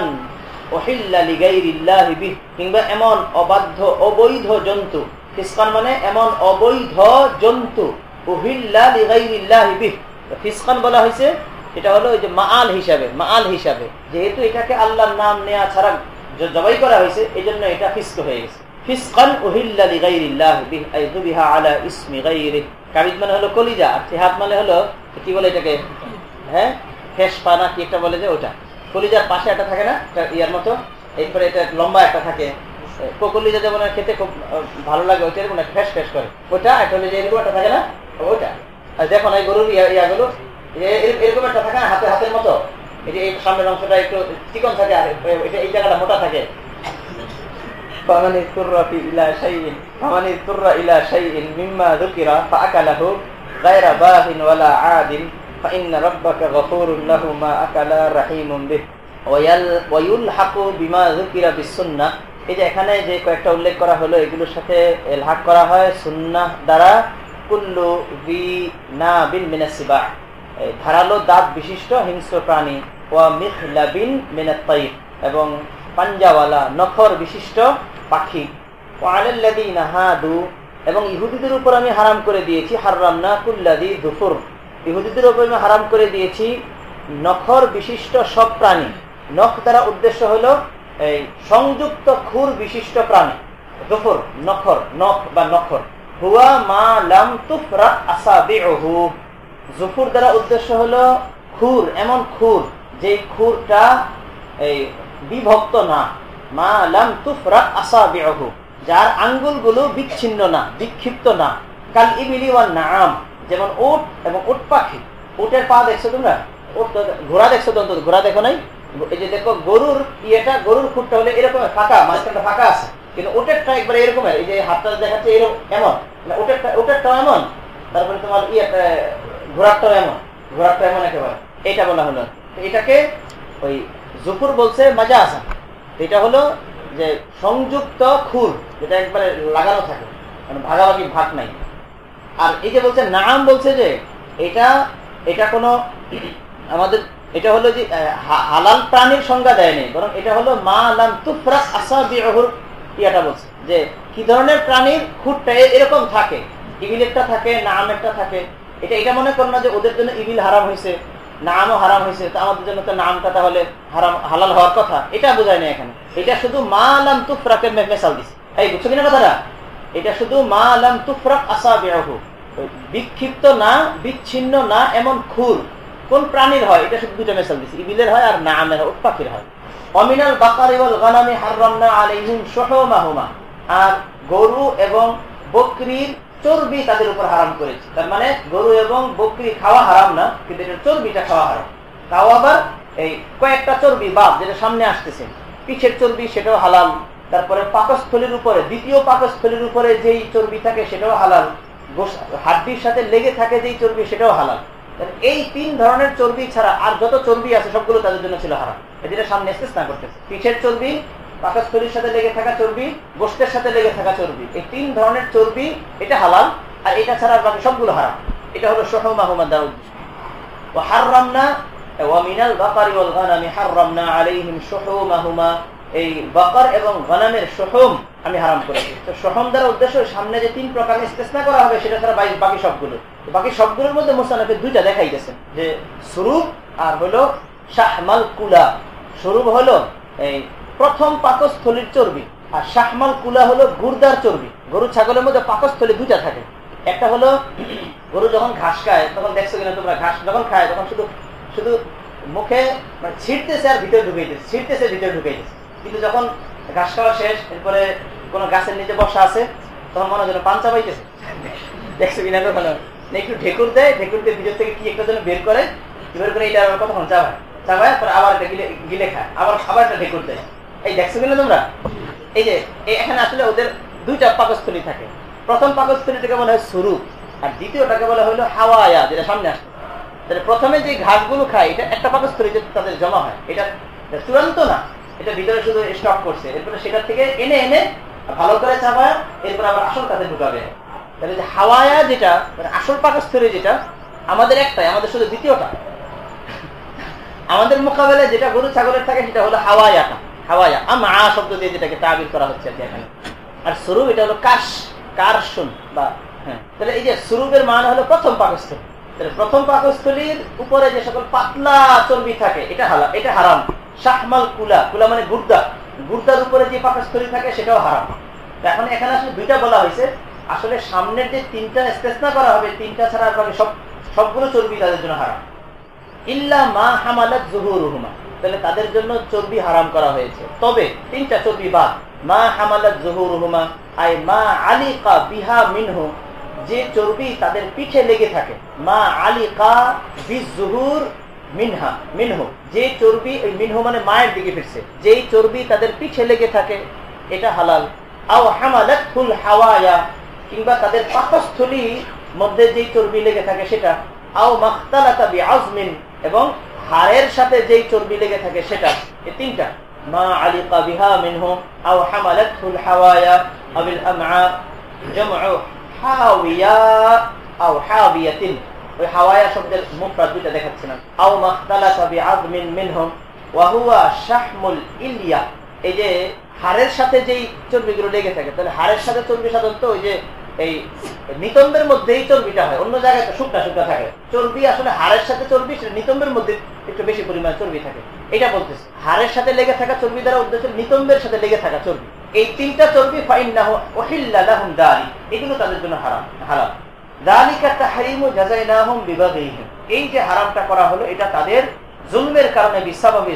أحل لغير الله به কিংবা এমন অবাধ্য অবৈধ জন্তু ফিসকান মানে এমন অবৈধ জন্তু উহিল্লা লিগাইরিল্লাহ বিহ ফিসকান বলা হয়েছে এটা হলো যে মাআল হিসাবে মাআল হিসাবে। যেহেতু এটাকে আল্লাহর নাম নেওয়া ছাড়া জবাই করা হয়েছে এই জন্য এটা ফিস্ক হয়ে গেছে। মানে হলো কলিজা মানে হলো, কি বলে হ্যাঁ? কি বলে যে ওটা? পাশে একটা থাকে না মতো? এটা লম্বা একটা থাকে। যেমন খেতে খুব ভালো লাগে, ওইটা ফেস ফেস করে। ওটা, একটা হলে যে এরকম একটা থাকে না ওইটা আর দেখো না গরুর ইয়াগুলো এরকম একটা থাকে হাতে, হাতের মতো? এই যে এই সামনের অংশটা একটু চিকন থাকে, আর এটা, এই জায়গাটা মোটা থাকে। এখানে যে কয়েকটা উল্লেখ করা হলো, এগুলোর সাথে এলহাক করা হয় সুন্নাহ দ্বারা, কুল্লু বি না বিল ধারালো দাঁত বিশিষ্ট হিংস্র প্রাণী, ওয়া মিখলাবিন মিনাত এবং পাঞ্জাওয়ালা নখর বিশিষ্ট পাখি। এবং ইহুদিদের উপর আমি হারাম করে দিয়েছি হারাম না কুল্লাদি দুফুর ইহুদিদের উপর আমি হারাম করে দিয়েছি নখর বিশিষ্ট সব প্রাণী। নখ দ্বারা উদ্দেশ্য হল, এই সংযুক্ত খুর বিশিষ্ট প্রাণী। দুফুর নখর, নখ বা নখর। হুয়া মা লাম তুফরা আসাবিহু জুফুর দ্বারা উদ্দেশ্য হলো খুর, এমন খুর যে খুরটা এই বিভক্ত না। মা লাম তুফরা আসা আসাবিহু যার আঙ্গুলগুলো বিচ্ছিন্ন না, বিক্ষিপ্ত না। কাল ইবিলি ওয়ান নাম যেমন ওট এবং ওট পাখি। ওটের পা দেখছ তোমরা? ওট ঘোড়া দেখছ তো ঘোড়া দেখো নাই? এই যে দেখো, গরুর ইয়েটা, গরুর খুঁটটা হলে এরকম ফাঁকা, মাঝখানটা ফাঁকা আছে। কিন্তু ওটেরটা একবার এরকমের এই যে হাতটা দেখাচ্ছে এরকম, এমন। মানে ওটেরটা, ওটেরটাও এমন। তারপরে তোমার ইয়েটা ঘোড়ারটাও এমন, ঘোড়ারটা এমন একেবারে। এটা বলা হলো। এটাকে ওই জুফুর বলছে মাজা আসা এটা হলো যে সংযুক্ত খুর, যেটা একবারে লাগানো থাকে। মানে ভাগাভাগি ভাগ নাই। আর এই যে বলছে, নাম বলছে যে এটা এটা কোনো আমাদের, এটা হলো যে হালাল প্রাণীর সংজ্ঞা দেয়নি বরং এটা হলো মা আলাম তুফরাস আসাবিহুর ইয়াটা বলছে। যে কি ধরনের প্রাণীর খুঁটটা এরকম থাকে। ইবিলেরটা থাকে নাম একটা থাকে। এটা এটা মনে করো না যে ওদের জন্য ইবিল হারাম হয়েছে নামও হারাম হয়েছে তো আমাদের জন্য তো নামটা তাহলে হারাম, হালাল হওয়ার কথা। এটা বোঝায় না এখানে। এটা শুধু মা আলাম তুফরাকে মেসাল দিছে। এই, বুঝছ কিনা কথাটা? এটা শুধু মা আলাম তুফরাক আসা বিক্ষিপ্ত না, বিচ্ছিন্ন না, এমন খুর। কোন প্রাণীর হয়? এটা শুধু দুটো মেসাল দিচ্ছে ইবিলের হয় আর না আমের উট পাখির হয়। অমিনাল বাকারি ওয়াল গানামি আলাইহিম শুহুমাহুমা। আর গরু এবং বকরির চর্বি তাদের উপর হারাম করেছে। তার মানে গরু এবং বকরি খাওয়া হারাম না, কিন্তু এটার চর্বিটা খাওয়া হারাম। তাও আবার এই কয়েকটা চর্বি বাদ যেটা সামনে আসতেছে পিছের চর্বি সেটাও হালাল, তারপরে পাকস্থলীর উপরে, দ্বিতীয় পাকস্থলীর উপরে যেই চর্বি থাকে সেটাও হালাল হাড্ডির সাথে লেগে থাকে যেই চর্বি সেটাও হালাল। এই তিন ধরনের চর্বি ছাড়া আর যত চর্বি আছে সবগুলো তাদের জন্য ছিল হারাম। এটা সামনে না করতেছে। পিছের চর্বি পাকস্থলির সাথে লেগে থাকা চর্বি, গোষ্ঠের সাথে লেগে থাকা চর্বি। এই তিন ধরনের চর্বি, এটা হালাল আর এটা ছাড়া বাকি সবগুলো হারাম। এটা হলো সোহম আহমদ ও হাররামনা ওয়ামিনাল বাকারি ওয়াল গানামি হাররামনা আলাইহিম সোহমাহুমা। এই বকর এবং গনামের সোহম আমি হারাম করেছি। তো সোহম দ্বারা উদ্দেশ্য সামনে যে তিন প্রকার ইস্তেসনা করা হবে, সেটা ছাড়া বাকি সবগুলো। বাকি সবগুলোর মধ্যে মোস্তানফের দুইটা দেখাই গেছে যে স্বরূপ আর হলো শাহমাল কুলা। স্বরূপ হলো এই প্রথম পাকস্থলীর চর্বি। আর শাহমাল কুলা হলো গুর্দার চর্বি। গরু ছাগলের মধ্যে পাকস্থলী দুইটা থাকে। একটা হলো গরু যখন ঘাস খায়, তখন দেখছ কিনা তোমরা, ঘাস যখন খায়, তখন শুধু শুধু মুখে মানে ছিটতেছে আর ভিতরে ঢুকাইতেছে ছিটতেছে ভিতরে ঢুকাইতেছে। কিন্তু যখন ঘাস খাওয়া শেষ, এরপরে কোনো গাছের নিচে বসা আছে, তখন মনে হয় পাঞ্চা পাইতেছে। দেখছ কিনা কখনো? না একটু ঢেকুর দেয় ঢেকুর দিয়ে ভিতর থেকে কি একটা যেন বের করে বের করে এটা আবার কতক্ষণ চাবায়? চাবায় পরে আবার এটা গিলে গিলে খায়, আবার একটা ঢেকুর দেয়। এই দেখছ কিনা তোমরা? এই যে এখানে আসলে ওদের দুইটা পাকস্থলী থাকে। প্রথম পাকস্থলীটাকে বলা হয় স্বরূপ আর দ্বিতীয়টাকে বলা হলো হাওয়ায়া, যেটা সামনে আসে। তাহলে প্রথমে যে ঘাসগুলো খায়, এটা একটা পাকস্থলীতে তাদের জমা হয়। এটা চূড়ান্ত না, এটা ভিতরে শুধু স্টক করছে। এরপরে সেটা থেকে এনে এনে ভালো করে চাপায় এরপর আবার আসল কাছে ঢুকাবে। তাহলে যে হাওয়ায়া যেটা মানে আসল পাকস্থলী যেটা, আমাদের একটাই, আমাদের শুধু দ্বিতীয়টা। আমাদের মোকাবেলায় যেটা গরু ছাগলের থাকে, সেটা হলো হাওয়ায়াটা। হাওয়ায়া আমা শব্দ দিয়ে যেটাকে তাবির করা হচ্ছে আর কি এখানে। আর এটা হলো কাশ বা হ্যাঁ। তাহলে এই যে মান হলো প্রথম পাকস্থলী। তাহলে প্রথম পাকস্থলীর উপরে যে সকল পাতলা চর্বি থাকে, এটা হালা, এটা হারাম। শাহমাল কুলা কুলা মানে গুর্দা। গুর্দার উপরে যে পাকস্থলী থাকে, সেটাও হারাম। এখন এখানে আসলে দুইটা বলা হয়েছে। আসলে সামনের যে তিনটা স্টেসনা করা হবে, তিনটা ছাড়া সব সবগুলো চর্বি তাদের জন্য হারাম। ইল্লা মা হামালাত জহুরুহুমা। তাহলে তাদের জন্য চর্বি হারাম করা হয়েছে। তবে তিনটা চর্বি বাদ। মা হামালাত জহুরুহুমা, আই মা আলিকা বিহা মিনহু, যে চর্বি তাদের পিঠে লেগে থাকে। মা আলিকা বিজহুর মিনহা, মিনহু। যে চর্বি ওই মিনহু মানে মায়ের দিকে ফিরছে। যেই চর্বি তাদের পিঠে লেগে থাকে, এটা হালাল। আও হামালাত ফুল হাওয়ায়া, কিংবা তাদের পাকস্থলী মধ্যে যেই চর্বি লেগে থাকে সেটা। আও মাখতালাতা বিআজমিন এবং হাড়ের সাথে যেই চর্বি লেগে থাকে সেটা, এই তিনটা, মা আলিকা বিহা মিনহু আও হামালাতহুল হাওয়ায়া আবিল আমআ জামউ হাওিয়া আও হাবিয়াতিন। ওই হাওয়ায়া শব্দের মুফরাদ দুইটা দেখাচ্ছি না আও মাখতালাতা বিআজমিন মিনহু ওয়া হুয়া শাহমুল ইলিয়া। এই যে হাড়ের সাথে যেই চর্বিগুলো লেগে থাকে, তাহলে হাড়ের সাথে চর্বি সাধারণত ওই যে এই নিতম্বের মধ্যেই চর্বিটা হয়, অন্য জায়গায় শুকনা শুকনা থাকে। চর্বি আসলে হাড়ের সাথে চর্বি, সেটা নিতম্বের মধ্যে একটু বেশি পরিমাণ চর্বি থাকে। এটা বলতেছে, হাড়ের সাথে লেগে থাকা চর্বি দ্বারা উদ্দেশ্য নিতম্বের সাথে লেগে থাকা চর্বি। এই তিনটা চর্বি দারি এগুলো তাদের জন্য হারাম হারাম এই যে হারামটা করা হলো, এটা তাদের জুলমের কারণে, বিসাবাবি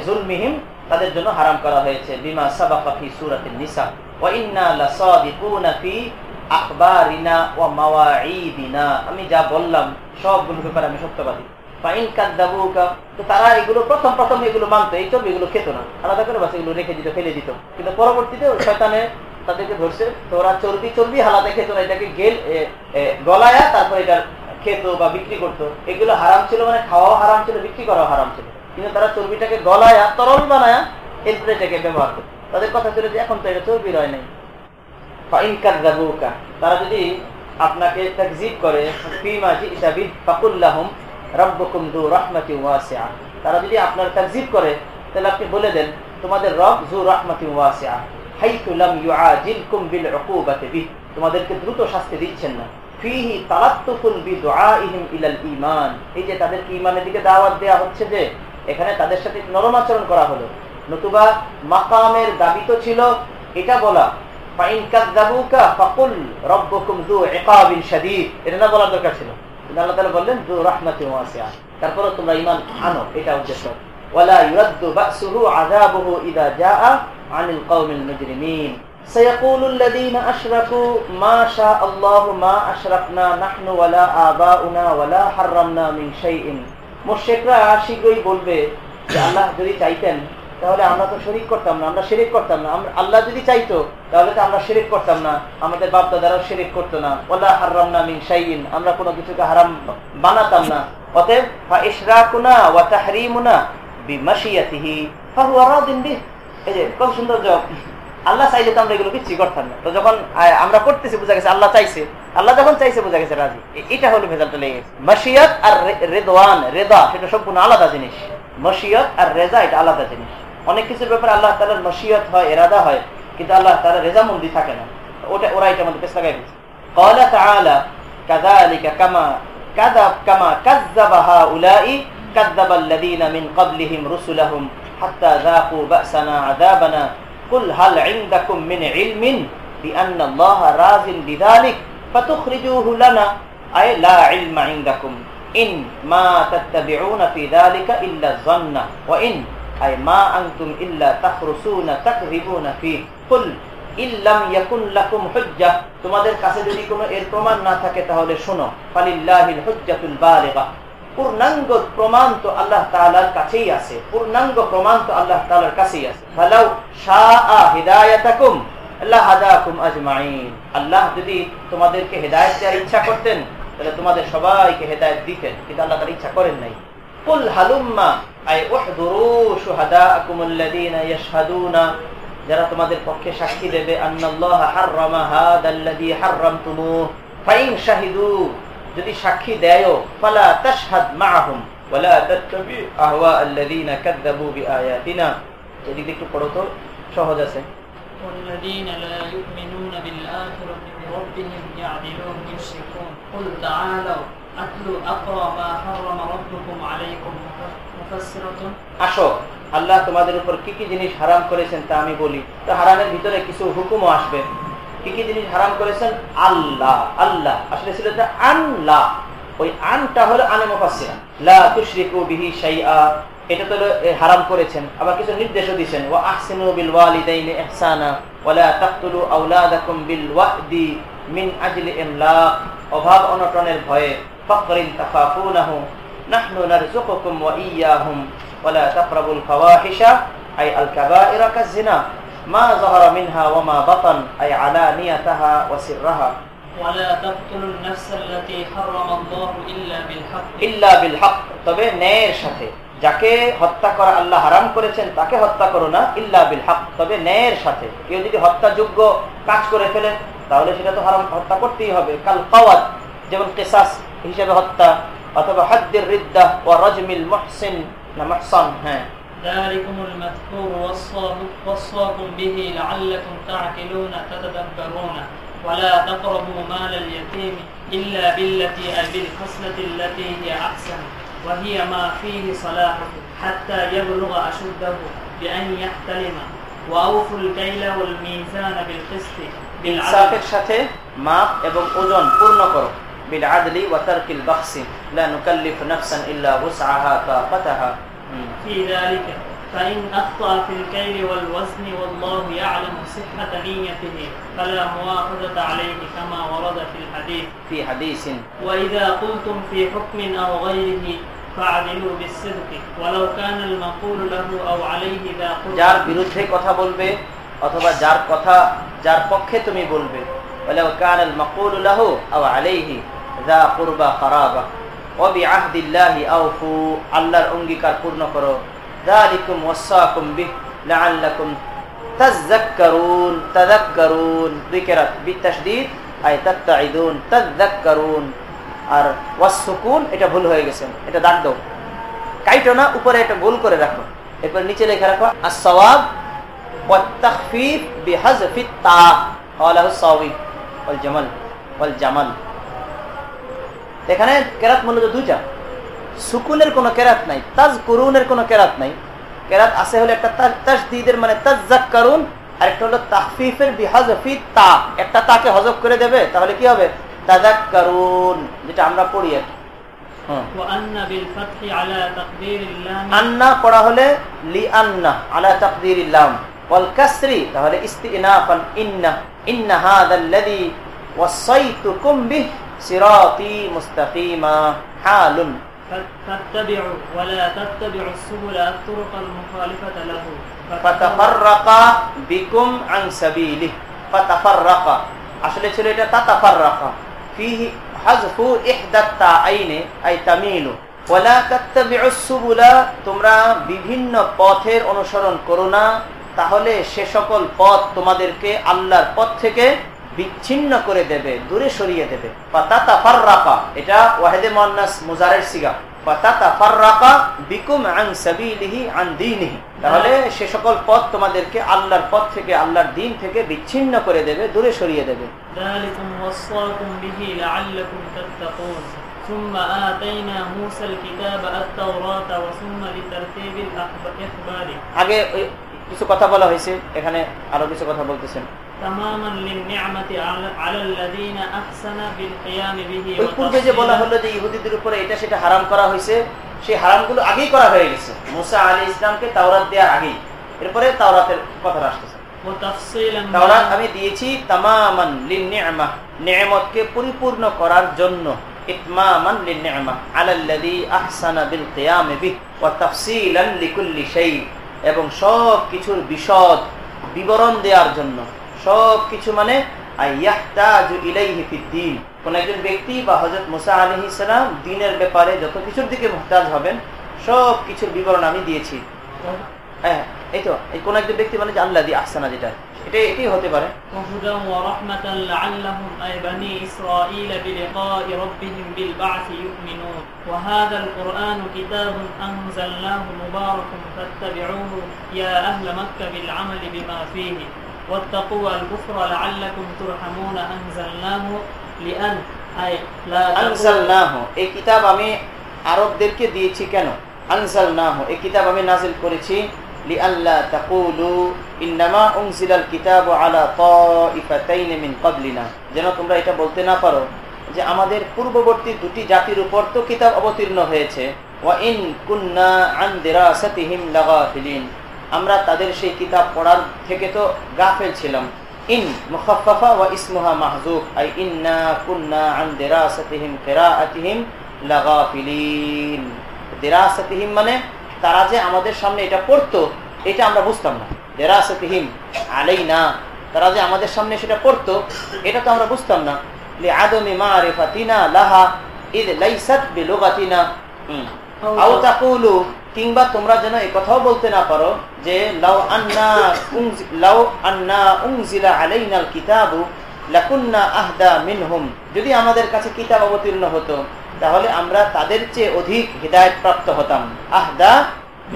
তাদের জন্য হারাম করা হয়েছে। বিমা সাবাকা ফি নিসা, ওয়া ইন্না আখবারিনা ওয়া মাওয়াঈদিনা। আমি যা বললাম, সবগুলো ব্যাপারে আমি সত্যবাদী। তারা এগুলো প্রথম প্রথম এগুলো মানতো, এই চর্বিগুলো খেত না। আলাদা করে এগুলো রেখে দিত, ফেলে দিত। কিন্তু পরবর্তীতে শয়তানে তাদেরকে ধরছে চর্বি চর্বি হালাতে খেত না, এটাকে গেল গলায়া, তারপর এটা খেত বা বিক্রি করতো। এগুলো হারাম ছিল মানে খাওয়াও হারাম ছিল, বিক্রি করাও হারাম ছিল। কিন্তু তারা চর্বিটাকে গলায়া, তরল বানায়া, এরপরে এটাকে ব্যবহার করতো। তাদের কথা ছিল যে এখন তো এটা চর্বি রয় নাই। তারা যদি আপনাকে তাকজিব করে তারা যদি আপনার তাকজিব করে, তাহলে আপনি বলে দেন, তোমাদের রব জু রাহমাতি তোমাদেরকে দ্রুত শাস্তি দিচ্ছেন না। ফিহি ইলাল ঈমান। এই যে তাদেরকে ঈমানের দিকে দাওয়াত দেয়া হচ্ছে যে, এখানে তাদের সাথে নরম আচরণ করা হলো। নতুবা মাকামের দাবি তো ছিল, এটা বলা। ফাইন কাযযাবুকা ফাকুল রাব্বুকুম যু ইকাবিন শাদীদ এটা না বলার দরকার ছিল কিন্তু আল্লাহ তাআলা বললেন যু রাহমাতিন ওয়াসিআ তারপরে তোমরা ঈমান আনো এটা উদ্দেশ্য ওয়ালা ইউরাদ্দু বাসুহু আযাবুহু ইযা জাআ আনিল কওমিল মুজরিমিন سيقول الذين أشركوا ما شاء الله ما أشركنا نحن ولا آباؤنا ولا حرمنا من شيء মুশরিকরা শীঘ্রই বলবে যে আল্লাহ যদি চাইতেন তাহলে আমরা তো শরিক করতাম না, আমরা শিরিক করতাম না। আমরা আল্লাহ যদি চাইতো, তাহলে তো আমরা শিরিক করতাম না। আমাদের বাপ দাদারাও শিরিক করতো না। ওলা হারাম না মিন শাইন আমরা কোনো কিছুকে হারাম বানাতাম না। অতএব তো আমরা এগুলো কিছু করতাম না। তো যখন আমরা করতেছি বোঝা গেছে আল্লাহ চাইছে। আল্লাহ যখন চাইছে, বোঝা গেছে রাজি। এটা আর রেদা সম্পূর্ণ আলাদা জিনিস। আর রেজা, এটা আলাদা জিনিস। অনেক কিছুর ব্যাপারে আল্লাহ তালার মসিয়ত হয় এরাদা হয় কিন্তু আল্লাহ তালা রেজামন্দি থাকে না ওটা ওরা এটা আমাদের পেশ লাগাই দিচ্ছে قال تعالى كذلك كما كذب كما كذب هؤلاء كذب الذين من قبلهم رسلهم حتى ذاقوا بأسنا عذابنا قل هل عندكم من علم بأن الله راز بذلك فتخرجوه لنا أي لا علم عندكم إن ما تتبعون في ذلك إلا الظن وإن আয় মা আনতুম ইল্লা তাখরুসুনা তাকযিবুনা ফি কুল ইল্লাম ইয়াকুন লাকুম হুজ্জা। তোমাদের কাছে যদি কোনো এর প্রমাণ না থাকে তাহলে শোনো, ফালিল্লাহিল হুজ্জাতুল বালিগা। পূর্ণাঙ্গ প্রমাণ তো আল্লাহ তাআলার কাছেই আছে। পূর্ণাঙ্গ প্রমাণ তো আল্লাহ তাআলার কাছেই আছে। ফালাউ শাআ হিদায়াতাকুম লাহাদাকুম আজমাইন। আল্লাহ যদি তোমাদেরকে হেদায়েত দেওয়ার ইচ্ছা করতেন, তাহলে তোমাদের সবাইকে হেদায়েত দিতেন, কিন্তু আল্লাহ তার ইচ্ছা করেন নাই। কুল হালুম্মা আই উহদুরু শুহাদাআকুম আল্লাযীনা ইয়াশহাদুনা যারা তোমাদের পক্ষে সাক্ষী দেবে আন্নাল্লাহ হাররামা হাদাল্লাযী হাররামতুমুহ ফাইন শাহিদু যদি সাক্ষী দেয়ও ফালা তাশহাদ মাআহুম ওয়ালা তাত্তাবি আহওয়া আল্লাযীনা কাযযাবু বিআয়াতিনা এদিকে একটু পড়ো তো সহজ আছে والذين لا يؤمنون بالآخرة بربهم يعدلون يشركون قل تعالوا আসো, আল্লাহ তোমাদের উপর কি কি জিনিস হারাম করেছেন তা আমি বলি। তো হারামের ভিতরে কিছু হুকুমও আসবে। কি কি জিনিস হারাম করেছেন? আল্লাহ আল্লাহ। আসলে ছিল আল্লাহ ওই আনটা হলো আনে মোফাসিরা এটা তো হারাম করেছেন। আবার কিছু নির্দেশও দিয়েছেন। ও আহসিনু বিল ওয়ালিদাইনি ইহসানা। ওয়া লা তাকতুলু আওলাদাকুম বিল ওয়াদি মিন আজলি ইমলাক। অভাব অনটনের ভয়ে। ফাকরিন তাখাফুনাহু নাহনু নারযুকুকুম ওয়া ইয়্যাহুম ولا تقربوا الفواحش أي الكبائر كالزنا ما ظهر منها وما بطن أي علانيتها وسرها ولا تقتلوا النفس التي حرم الله إلا بالحق إلا بالحق তবে ন্যায়ের সাথে যাকে হত্যা করা আল্লাহ হারাম করেছেন তাকে হত্যা করো না ইল্লা বিল হক তবে ন্যায়ের সাথে কেউ যদি হত্যাযোগ্য কাজ করে ফেলে তাহলে সেটা তো হারাম হত্যা করতেই হবে কাল কাওয়াত যেমন কেসাস হিসেবে হত্যা অথবা হাদ্দের রিদ্দা ও রজমিল মহসিন না মহসান হ্যাঁ ذلكم المذكور وصاكم وصاكم به لعلكم تعقلون تتدبرون ولا تقربوا مال اليتيم إلا بالتي أي بالخصلة التي هي أحسن وهي ما فيه صلاحه حتى يبلغ أشده بأن يحتلم وأوفوا الكيل والميزان بالقسط بالعدل ইনসাফের সাথে মাপ এবং ওজন পূর্ণ করো বিল আদলি ওয়া তারকিল বাখসি লা নুকাল্লিফু নাফসান ইল্লা ওসআহা তাকাতাহা في ذلك فإن أخطأ في الكيل والوزن والله يعلم صحة نيته فلا مؤاخذة عليه كما ورد في الحديث في حديث وإذا قلتم في حكم أو غيره فاعدلوا بالصدق ولو كان المقول له أو عليه ذا যার قربى বিরুদ্ধে কথা বলবে অথবা যার কথা যার পক্ষে তুমি বলবে ولو كان المقول له أو عليه ذا قربى قرابة وبعهد الله أوفوا আল্লাহর অঙ্গীকার পূর্ণ করো ذلكم وصاكم به لعلكم تذكرون تذكرون ذكرت بالتشديد أي تتعدون تذكرون আর ওয়াসুকুন এটা ভুল হয়ে গেছে এটা দাগ দাও কাইটো না উপরে একটা গোল করে রাখো এরপর নিচে লেখা রাখো আসওয়াব والتخفيف بحذف التاء এখানে কেরাত মূলত দুইটা। সুকুনের কোনো কেরাত নাই তাজ করুনের কোনো কেরাত নাই। কেরাত আছে হলে একটা মানে তাজ্জাক আর একটা হলো তাহফিফের বিহাজফি তা। একটা তাকে হজব করে দেবে তাহলে কি হবে? তাজাক যেটা আমরা পড়ি আর হলে ইল্লাম ওয়াল কাসরি তাহলে ইন্না। হাদাল্লাযী ওয়াসাইতুকুম বিহ সিরাতি মুস্তাকিমা হালুন فاتبعوا ولا تتبعوا السبل الطرق المخالفة له ফাতাফাররাকা বিকুম আন সাবিলিহ ফাতাফাররাকা আসলে ছিল এটা তাতাফাররাকা ফিহি হাযফু ইহদাত তাআইনে আই তামিলু ওয়ালা তাত্তাবিউস সুবুলা তোমরা বিভিন্ন পথের অনুসরণ করো না তাহলে সে সকল পথ তোমাদেরকে আল্লাহর পথ থেকে বিচ্ছিন্ন করে দেবে দূরে সরিয়ে দেবে ফাতাতাফাররাকা এটা ওয়াহিদে মুয়ান্নাস মুজারের সিগা ফাতাতাফাররাকা বিকুম আন সাবিলিহি আন দীনিহি তাহলে সে সকল পথ তোমাদেরকে আল্লাহর পথ থেকে আল্লাহর দিন থেকে বিচ্ছিন্ন করে দেবে দূরে সরিয়ে দেবে ذلكم وصاكم به لعلكم تتقون ثم آتينا موسى الكتاب التوراة وثم لترتيب الإخبار আগে ওই কিছু কথা বলা হয়েছে এখানে আরও কিছু কথা বলতেছেন। পূর্বে যে বলা হলো যে ইহুদিদের উপরে এটা সেটা হারাম করা হয়েছে সেই আগেই করা হয়ে গেছে। মুসা আলী ইসলামকে তাওরাত দেওয়ার আগেই। এরপরে তাওরাতের কথা আসতেছে। আমি দিয়েছি পরিপূর্ণ করার জন্য। আল্লাহ লিন্নেমা এবং সব কিছুর বিশদ বিবরণ দেওয়ার জন্য। সব কিছু মানে কোন একজন ব্যক্তি বা হজরত মুসা আলী ইসলাম দিনের ব্যাপারে যত কিছুর দিকে মোহতাজ হবেন সব কিছুর বিবরণ আমি দিয়েছি। হ্যাঁ। এই তো এই কোন একজন ব্যক্তি মানে জানলা আল্লাহ দিয়ে না যেটা। এটা এটাই হতে পারে وهدى ورحمة لعلهم أي بني إسرائيل بلقاء ربهم بالبعث يؤمنون وهذا القرآن كتاب أنزلناه مبارك فاتبعوه يا أهل مكة بالعمل بما فيه واتقوا الكفر لعلكم ترحمون أنزلناه لأن أي لا تقول আনসালনাহ এই কিতাব আমি আরবদেরকে দিয়েছি কেন আনসালনাহ এই কিতাব আমি নাজিল করেছি লিআল্লা তাকুলু ইন্নামা উনজিলাল কিতাবু আলা তাইফাতাইন মিন ক্বাবলিনা। যেন তোমরা এটা বলতে না পারো যে আমাদের পূর্ববর্তী দুটি জাতির উপর তো কিতাব অবতীর্ণ হয়েছে। আমরা তাদের সেই কিতাব পড়ার থেকে তো গাফেল ছিলাম। ইন মুখাফফা ওয়া ইসমুহা মাহজুফ আই ইন্না কুন্না আন দিরাসাতিহিম কিরাআতিহিম লাগাফিলিন। দিরাসাতিহিম মানে তারা যে আমাদের সামনে এটা পড়তো এটা আমরা বুঝতাম না। দিরাসাতিহিম আলাইনা তারা যে আমাদের সামনে সেটা পড়তো এটা তো আমরা বুঝতাম না। লিআদমি মারিফাতিনা লাহা লাইসাত বিলুগাতিনা। কিংবা তোমরা যেন এই কথাও বলতে না পারো যে লাউ আন্না লাউ আন্না উনজিলা আলাইনাল কিতাবু লাকুন্না আহদা মিনহুম। যদি আমাদের কাছে কিতাব অবতীর্ণ হতো তাহলে আমরা তাদের চেয়ে অধিক হৃদায়ত প্রাপ্ত হতাম। আহদা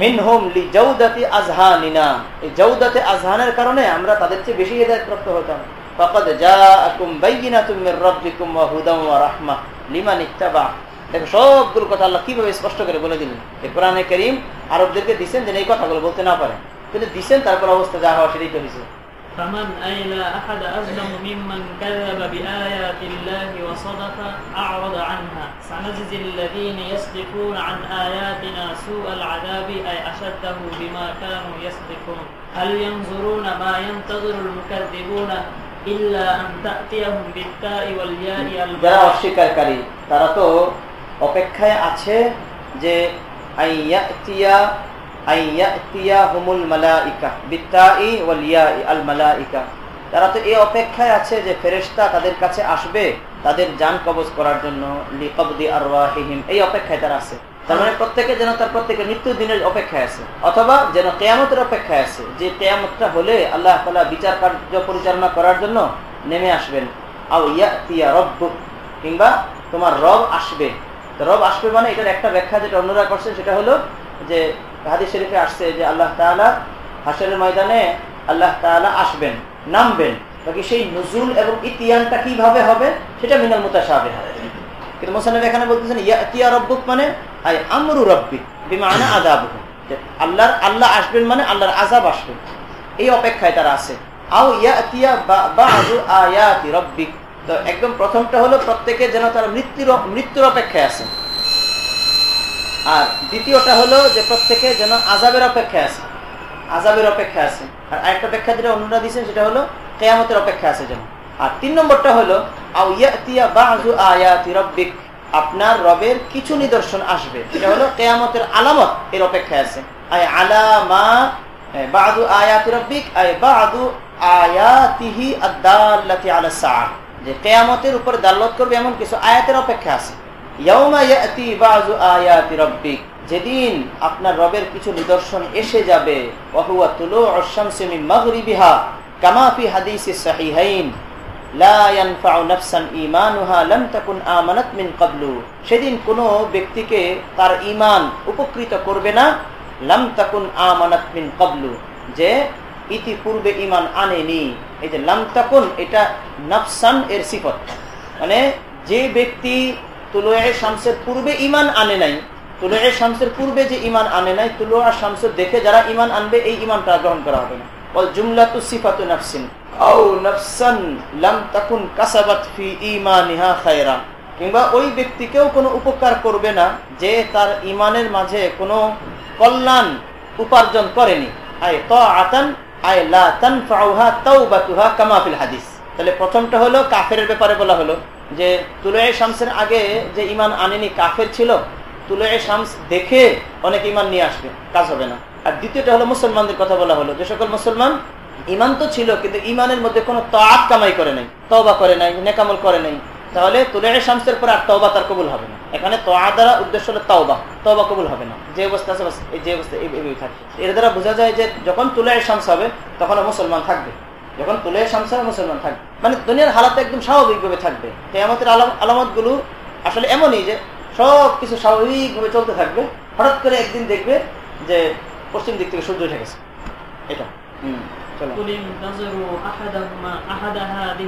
মিনহুম লি জাউদাতি আজহানিনা। এই জাউদাতে আজহানের কারণে আমরা তাদের চেয়ে বেশি হৃদায়ত প্রাপ্ত হতাম। ফাকাদ জাআকুম বাইয়িনাতুম মির রাব্বিকুম ওয়া হুদাম ওয়া রাহমা লিমান ইত্তাবা। দেখো, সবগুলো কথা আল্লাহ কীভাবে স্পষ্ট করে বলে দিলেন। এই কোরআনে করিম আরবদেরকে দিচ্ছেন যেন এই কথাগুলো বলতে না পারে। কিন্তু দিচ্ছেন তারপর অবস্থা যা হওয়া সেটাই তো فمن أي لا أحد أظلم ممن كذب بآيات الله وصدف أعرض عنها سنجزي الذين يصدفون عن آياتنا سوء العذاب أي أشده بما كانوا يصدفون هل ينظرون ما ينتظر المكذبون إلا أن تأتيهم بالتاء والياء যারা الباء অস্বীকারী তারা তো অপেক্ষায় আছে যে আইয়াতিয়া তারা তো এই অপেক্ষায় আছে যে ফেরেশতা তাদের কাছে আসবে তাদের যান কবজ করার জন্য এই অপেক্ষায় তারা আছে। তার মানে প্রত্যেকে যেন তার প্রত্যেকের মৃত্যু দিনের অপেক্ষায় আছে। অথবা যেন কেয়ামতের অপেক্ষায় আছে। যে কেয়ামতটা হলে আল্লাহ তালা বিচার কার্য পরিচালনা করার জন্য নেমে আসবেন। আও ইয়া রব্বু কিংবা তোমার রব আসবে। রব আসবে মানে এটার একটা ব্যাখ্যা যেটা অন্যরা করছে সেটা হলো যে শরীফে আসছে যে আল্লাহ হাসরের ময়দানে আল্লাহ তাআলা আসবেন, নামবেন। বাকি সেই এবং ইতিয়ানটা কীভাবে হবে সেটা মিনাল কিন্তু মোসানব এখানে বলতেছেন ইয়া রব্বুক মানে আই আমরু যে আল্লাহর, আল্লাহ আসবেন মানে আল্লাহর আযাব আসবে। এই অপেক্ষায় তারা আছে। আও বা'দু আয়াতি রব্বিক। তো একদম প্রথমটা হলো প্রত্যেকে যেন তার মৃত্যুর মৃত্যুর অপেক্ষায় আছে। আর দ্বিতীয়টা হলো যে প্রত্যেকে যেন আজাবের অপেক্ষায় আছে। আজাবের অপেক্ষা আছে। আর আরেকটা ব্যাখ্যা যেটা অন্যরা দিচ্ছেন সেটা হলো কেয়ামতের অপেক্ষা আছে যেন। আর তিন নম্বরটা হলো আপনার রবের কিছু নিদর্শন আসবে। এটা হলো কেয়ামতের আলামত এর অপেক্ষায় আছে। আলামা আয়াতিহি আলা যে কেয়ামতের উপর দাল্লত করবে এমন কিছু আয়াতের অপেক্ষা আছে। যেদিন আপনার রবের কিছু নিদর্শন এসে যাবে সেদিন কোনো ব্যক্তিকে তার ইমান উপকৃত করবে না, লাম তাকুন আমানাত মিন ক্বাবলু। যে ইতিপূর্বে ঈমান আনেনি, এই যে লাম তাকুন, এটা নাফসান এর সিফত। মানে যে ব্যক্তি তুলোয়ে শামসের পূর্বে ঈমান আনে নাই। শামসের পূর্বে যে ঈমান আনে নাই শামসের দেখে যারা ঈমান আনবে, এই ঈমানটা গ্রহণ করা হবে না। ওই ব্যক্তিকেও কোনো উপকার করবে না যে তার ঈমানের মাঝে কোনো কল্যাণ উপার্জন করেনি। আয় তাআতান, আয় লা হাদিস। তাহলে প্রথমটা হলো কাফের ব্যাপারে বলা হলো। যে তুলয়ে শামসের আগে যে ঈমান আনেনি কাফের ছিল, তুলয়ে শামস দেখে অনেক ঈমান নিয়ে আসবে, কাজ হবে না। আর দ্বিতীয়টা হলো মুসলমানদের কথা বলা হলো, যে সকল মুসলমান ইমান তো ছিল, কিন্তু ইমানের মধ্যে কোনো তাঁত কামাই করে নাই তবা করে নাই, নেকামল করে নাই। তাহলে তুলে শামসের পরে আর তবা তার কবুল হবে না। এখানে তোয়া দ্বারা উদ্দেশ্য হলো তওবা তবা কবুল হবে না। যে অবস্থা আছে যে অবস্থা এর দ্বারা বোঝা যায় যে যখন তুলে শামস হবে তখন মুসলমান থাকবে। যখন তুলে শামসার মুসলমান থাকবে মানে দুনিয়ার হালাত একদম স্বাভাবিকভাবে থাকবে। কেয়ামতের আলামতগুলো আসলে এমনই যে সব কিছু স্বাভাবিকভাবে চলতে থাকবে। হঠাৎ করে একদিন দেখবে যে পশ্চিম দিক থেকে সূর্য উঠে গেছে। এটা।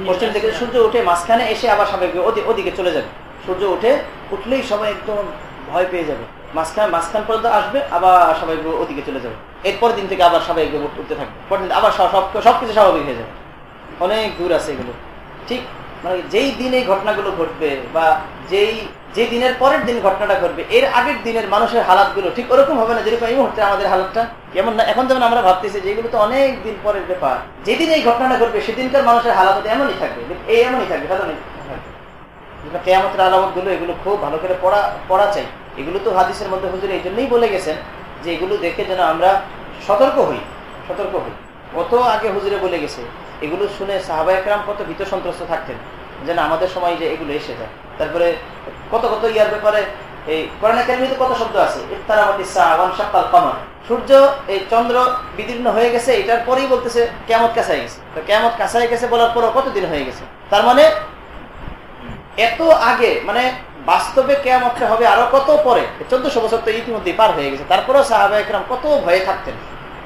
পশ্চিম সূর্য উঠে মাঝখানে এসে আবার স্বাভাবিক ওদিকে চলে যাবে। সূর্য উঠে উঠলেই সবাই একদম ভয় পেয়ে যাবে। মাঝখানে মাঝখান পর্যন্ত আসবে আবার স্বাভাবিক ওদিকে চলে যাবে। এরপর দিন থেকে আবার স্বাভাবিক উঠতে থাকবে। আবার সব সব- সবকিছু স্বাভাবিক হয়ে যাবে। অনেক দূর আছে এগুলো। ঠিক? মানে যেই দিন ঘটনাগুলো ঘটবে বা যেই যে দিনের পরের দিন ঘটনাটা ঘটবে, এর আগের দিনের মানুষের হালাতগুলো ঠিক ওরকম হবে না যেরকম এই মুহূর্তে আমাদের হালাতটা। যেমন না এখন যেমন আমরা ভাবতেছি যে এগুলো তো অনেক দিন পরের ব্যাপার। যেদিন এই ঘটনাটা ঘটবে, সেদিনকার মানুষের হালাত এমনই থাকবে। এই এমনই থাকবে সাধারণ কেয়ামতের আলামতগুলো এগুলো খুব ভালো করে পড়া পড়া চাই। এগুলো তো হাদিসের মধ্যে হুজুর এই জন্যই বলে গেছেন যে এগুলো দেখে যেন আমরা সতর্ক হই সতর্ক হই। কত আগে হুজুরে বলে গেছে, এগুলো শুনে সাহাবা কত ভীত সন্ত্রস্ত থাকতেন, যেন আমাদের সময় যে এগুলো এসে যায়। তারপরে কত কত ইয়ার ব্যাপারে এই কোরআন কত শব্দ আছে সূর্য, এই চন্দ্র বিদীর্ণ হয়ে গেছে, এটার পরেই বলতেছে কেমত কাছাই গেছে। তো কেমত কাছাই গেছে বলার পরও কতদিন হয়ে গেছে? তার মানে এত আগে মানে বাস্তবে কেয়ামতটা হবে আরও কত পরে? চোদ্দশো বছর তো ইতিমধ্যে পার হয়ে গেছে। তারপরেও সাহাবা একরাম কত ভয়ে থাকতেন।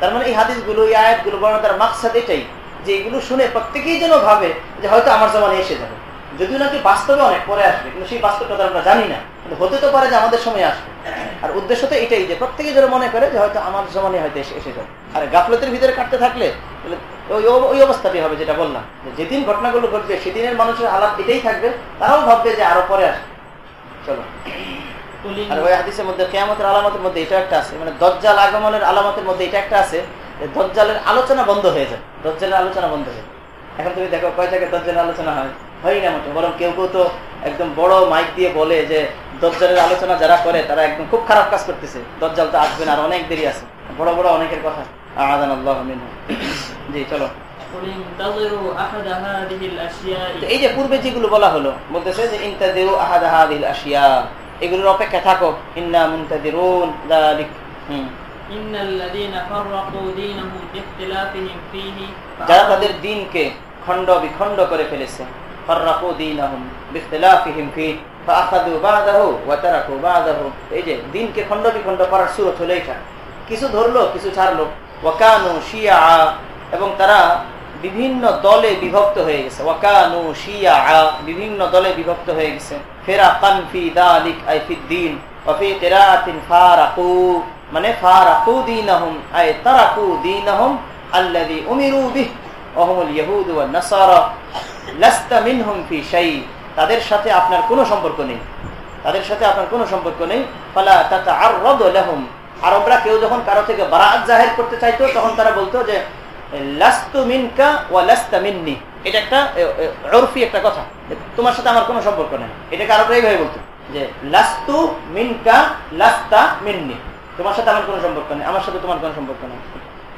তার মানে এই হাদিসগুলো, এই আয়াতগুলো বর্ণনা তার মাকসাদ এটাই যে এগুলো শুনে প্রত্যেকেই যেন ভাবে যে হয়তো আমার জমানে এসে যাবে। যদিও নাকি বাস্তবে অনেক পরে আসবে, কিন্তু সেই বাস্তবটা আমরা জানি না। কিন্তু হতে তো পারে যে আমাদের সময় আসবে। আর উদ্দেশ্য তো এটাই যে প্রত্যেকে যেন মনে করে যে হয়তো আমার জমানে হয়তো এসে এসে যাবে। আর গাফলতের ভিতরে কাটতে থাকলে ওই অবস্থাটাই হবে যেটা বললাম। যেদিন ঘটনাগুলো ঘটবে, সেদিনের মানুষের হালাত এটাই থাকবে, তারাও ভাববে যে আরও পরে আসবে। চলো। আর ওই হাদিসের মধ্যে কেয়ামতের আলামতের মধ্যে এটা একটা আছে মানে দজ্জাল আগমনের আলামতের মধ্যে এটা একটা আছে দজ্জালের আলোচনা বন্ধ হয়ে যায় দজ্জালের আলোচনা বন্ধ হয়ে যায়। এখন তুমি দেখো কয় জায়গায় দজ্জালের আলোচনা হয়? হয় না মোটে বরং কেউ কেউ তো একদম বড় মাইক দিয়ে বলে যে দজ্জালের আলোচনা যারা করে তারা একদম খুব খারাপ কাজ করতেছে। দজ্জাল তো আসবে না আর অনেক দেরি আছে। বড় বড় অনেকের কথা। আদান আল্লাহ। জি চলো। এই যে পূর্বে যেগুলো বলা হলো বলতেছে যে এগুলোর অপেক্ষা থাকো। যারা তাদের দিনকে খণ্ড বিখণ্ড করে ফেলেছে এই যে দিনকে খণ্ড বিখণ্ড করার কিছু ধরলো কিছু ছাড়লো। শিয়া এবং তারা বিভিন্ন দলে বিভক্ত হয়ে গেছে। ওয়া কানু শিয়া, বিভিন্ন দলে বিভক্ত হয়ে গেছে। ফিরাকান ফি যালিক আই ফি দ্বীন, ওয়া ফি কিরাআতিন ফারাকু মানে ফারাকু দীনাহুম, আই তারাকু দীনাহুম আল্লাযী উমিরু বিহি অহমুল ইহুদ ওয়া নাসারা, লাস্তা মিনহুম ফি শাই তাদের সাথে আপনার কোনো সম্পর্ক নেই। তাদের সাথে আপনার কোনো সম্পর্ক নেই। ফালা তাতা তাতাআররাদ লাহুম। আরবরা কেউ যখন কারও থেকে বারাত জাহির করতে চাইতো, তখন তারা বলতো যে তোমার সাথে আমার কোনো সম্পর্ক মিন্নি। তোমার সাথে আমার কোনো সম্পর্ক তোমার কোনো সম্পর্ক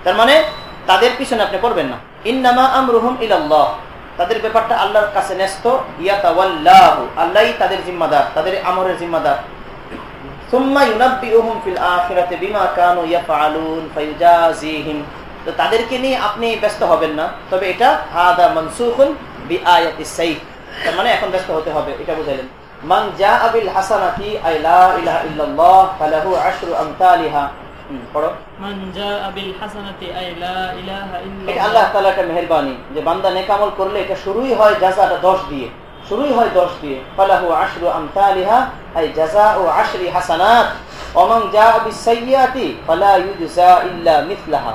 তার মানে তাদের পিছনে আপনি পড়বেন না। ইন্নামা আমরুহুম ইলাল্লাহ। তাদের ব্যাপারটা আল্লাহর কাছে ন্যস্ত। ইয়াতাওয়াল্লাহু আল্লাহই তাদের জিম্মাদার, তাদের আমরের জিম্মাদার। সুম্মা ইউনাব্বিউহুম ফিল আখিরাতি বিমা কানু ইয়াফআলুন ফায়ুজাজিহিম তো তাদেরকে নিয়ে আপনি ব্যস্ত হবেন না। তবে এটা হাদা মনসুখুন তার মানে এখন ব্যস্ত হতে হবে এটা বুঝাইলেন। মান যা আবিল হাসানাতি আইলা ইলাহা ইল্লাল্লাহ ফালাহু আশরু আল্লাহ তালা একটা মেহরবানি যে বান্দা নেকামল করলে এটা শুরুই হয় জাজাটা দশ দিয়ে। শুরুই হয় দশ দিয়ে। ফালাহু আশরু আমতালিহা আই জাজা ও আশরি হাসানাত। অমং যা আবি সৈয়াতি ফালা ইল্লা মিথলাহা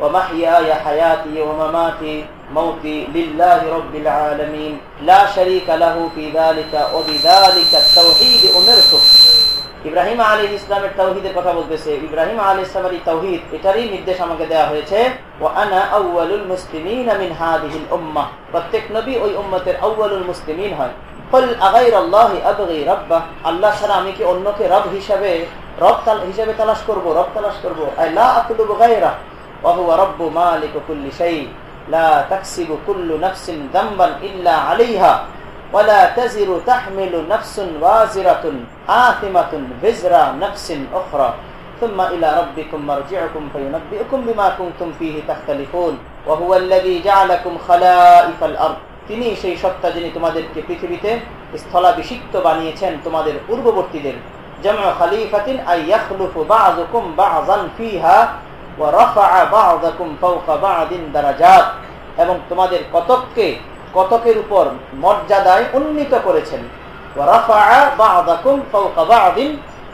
ومحياي حياتي ومماتي موتي لله رب العالمين لا شريك له في ذلك وبذلك التوحيد أمرت ইব্রাহিম আলী ইসলামের তৌহিদের কথা বলতেছে ইব্রাহিম আলী ইসলামের এই তৌহিদ এটারই নির্দেশ আমাকে দেওয়া হয়েছে ও আনা আউয়ালুল মুসলিমিন মিন হাদিহিল উম্মাহ প্রত্যেক নবী ওই উম্মতের আউয়ালুল মুসলিমিন হয় قل أغير الله أبغي ربه আল্লাহ ছাড়া আমি কি অন্যকে রব হিসাবে রব তাল- হিসাবে তালাশ করব রব তালাশ করব আই লা আতলুবু গায়রা وهو رب مالك كل شيء لا تكسب كل نفس ذنبا إلا عليها ولا تزر تحمل نفس وازرة آثمة وزر نفس أخرى ثم إلى ربكم مرجعكم فينبئكم بما كنتم فيه تختلفون وهو الذي جعلكم خلائف الأرض তিনি সেই সত্তা যিনি তোমাদেরকে পৃথিবীতে স্থলাভিষিক্ত বানিয়েছেন তোমাদের পূর্ববর্তীদের যেমন খালিফাতিন আই ইয়াখলুফু বা'যুকুম বা'যান ফিহা এবং তোমাদের কতককে, কতকের উপর মর্যাদায় উন্নীত করেছেন।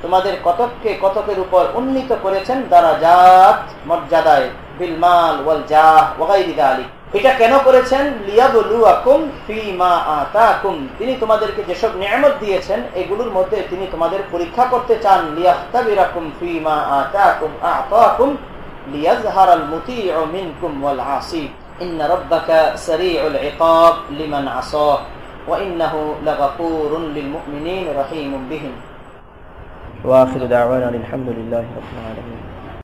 তোমাদের কতককে, কতকের উপর উন্নীত করেছেন দারাজাত, মর্যাদায় বিল মাল ওয়াল জাহ ওয়া গায়রি এটা কেন করেছেন? লিয়াবলুয়াকুম ফিমা আতাকুম। তিনি তোমাদেরকে যেসব নিয়ামত দিয়েছেন, এগুলোর মধ্যে তিনি তোমাদের পরীক্ষা করতে চান। লিয়াখতাবিরাকুম ফিমা আতাকুম আতাকুম। লিয়াজহারাল মুতিউ মিনকুম ওয়াল আসি ইন্ন রাব্বাকা সারিউল ইকাব লিমান আসাহ ওয়া ইন্নাহু লাগাফুরুন লিল মুমিনিন রহিমুম বিহিম ওয়া আখিরু দাওয়ানা আলহামদুলিল্লাহি রাব্বিল আলামিন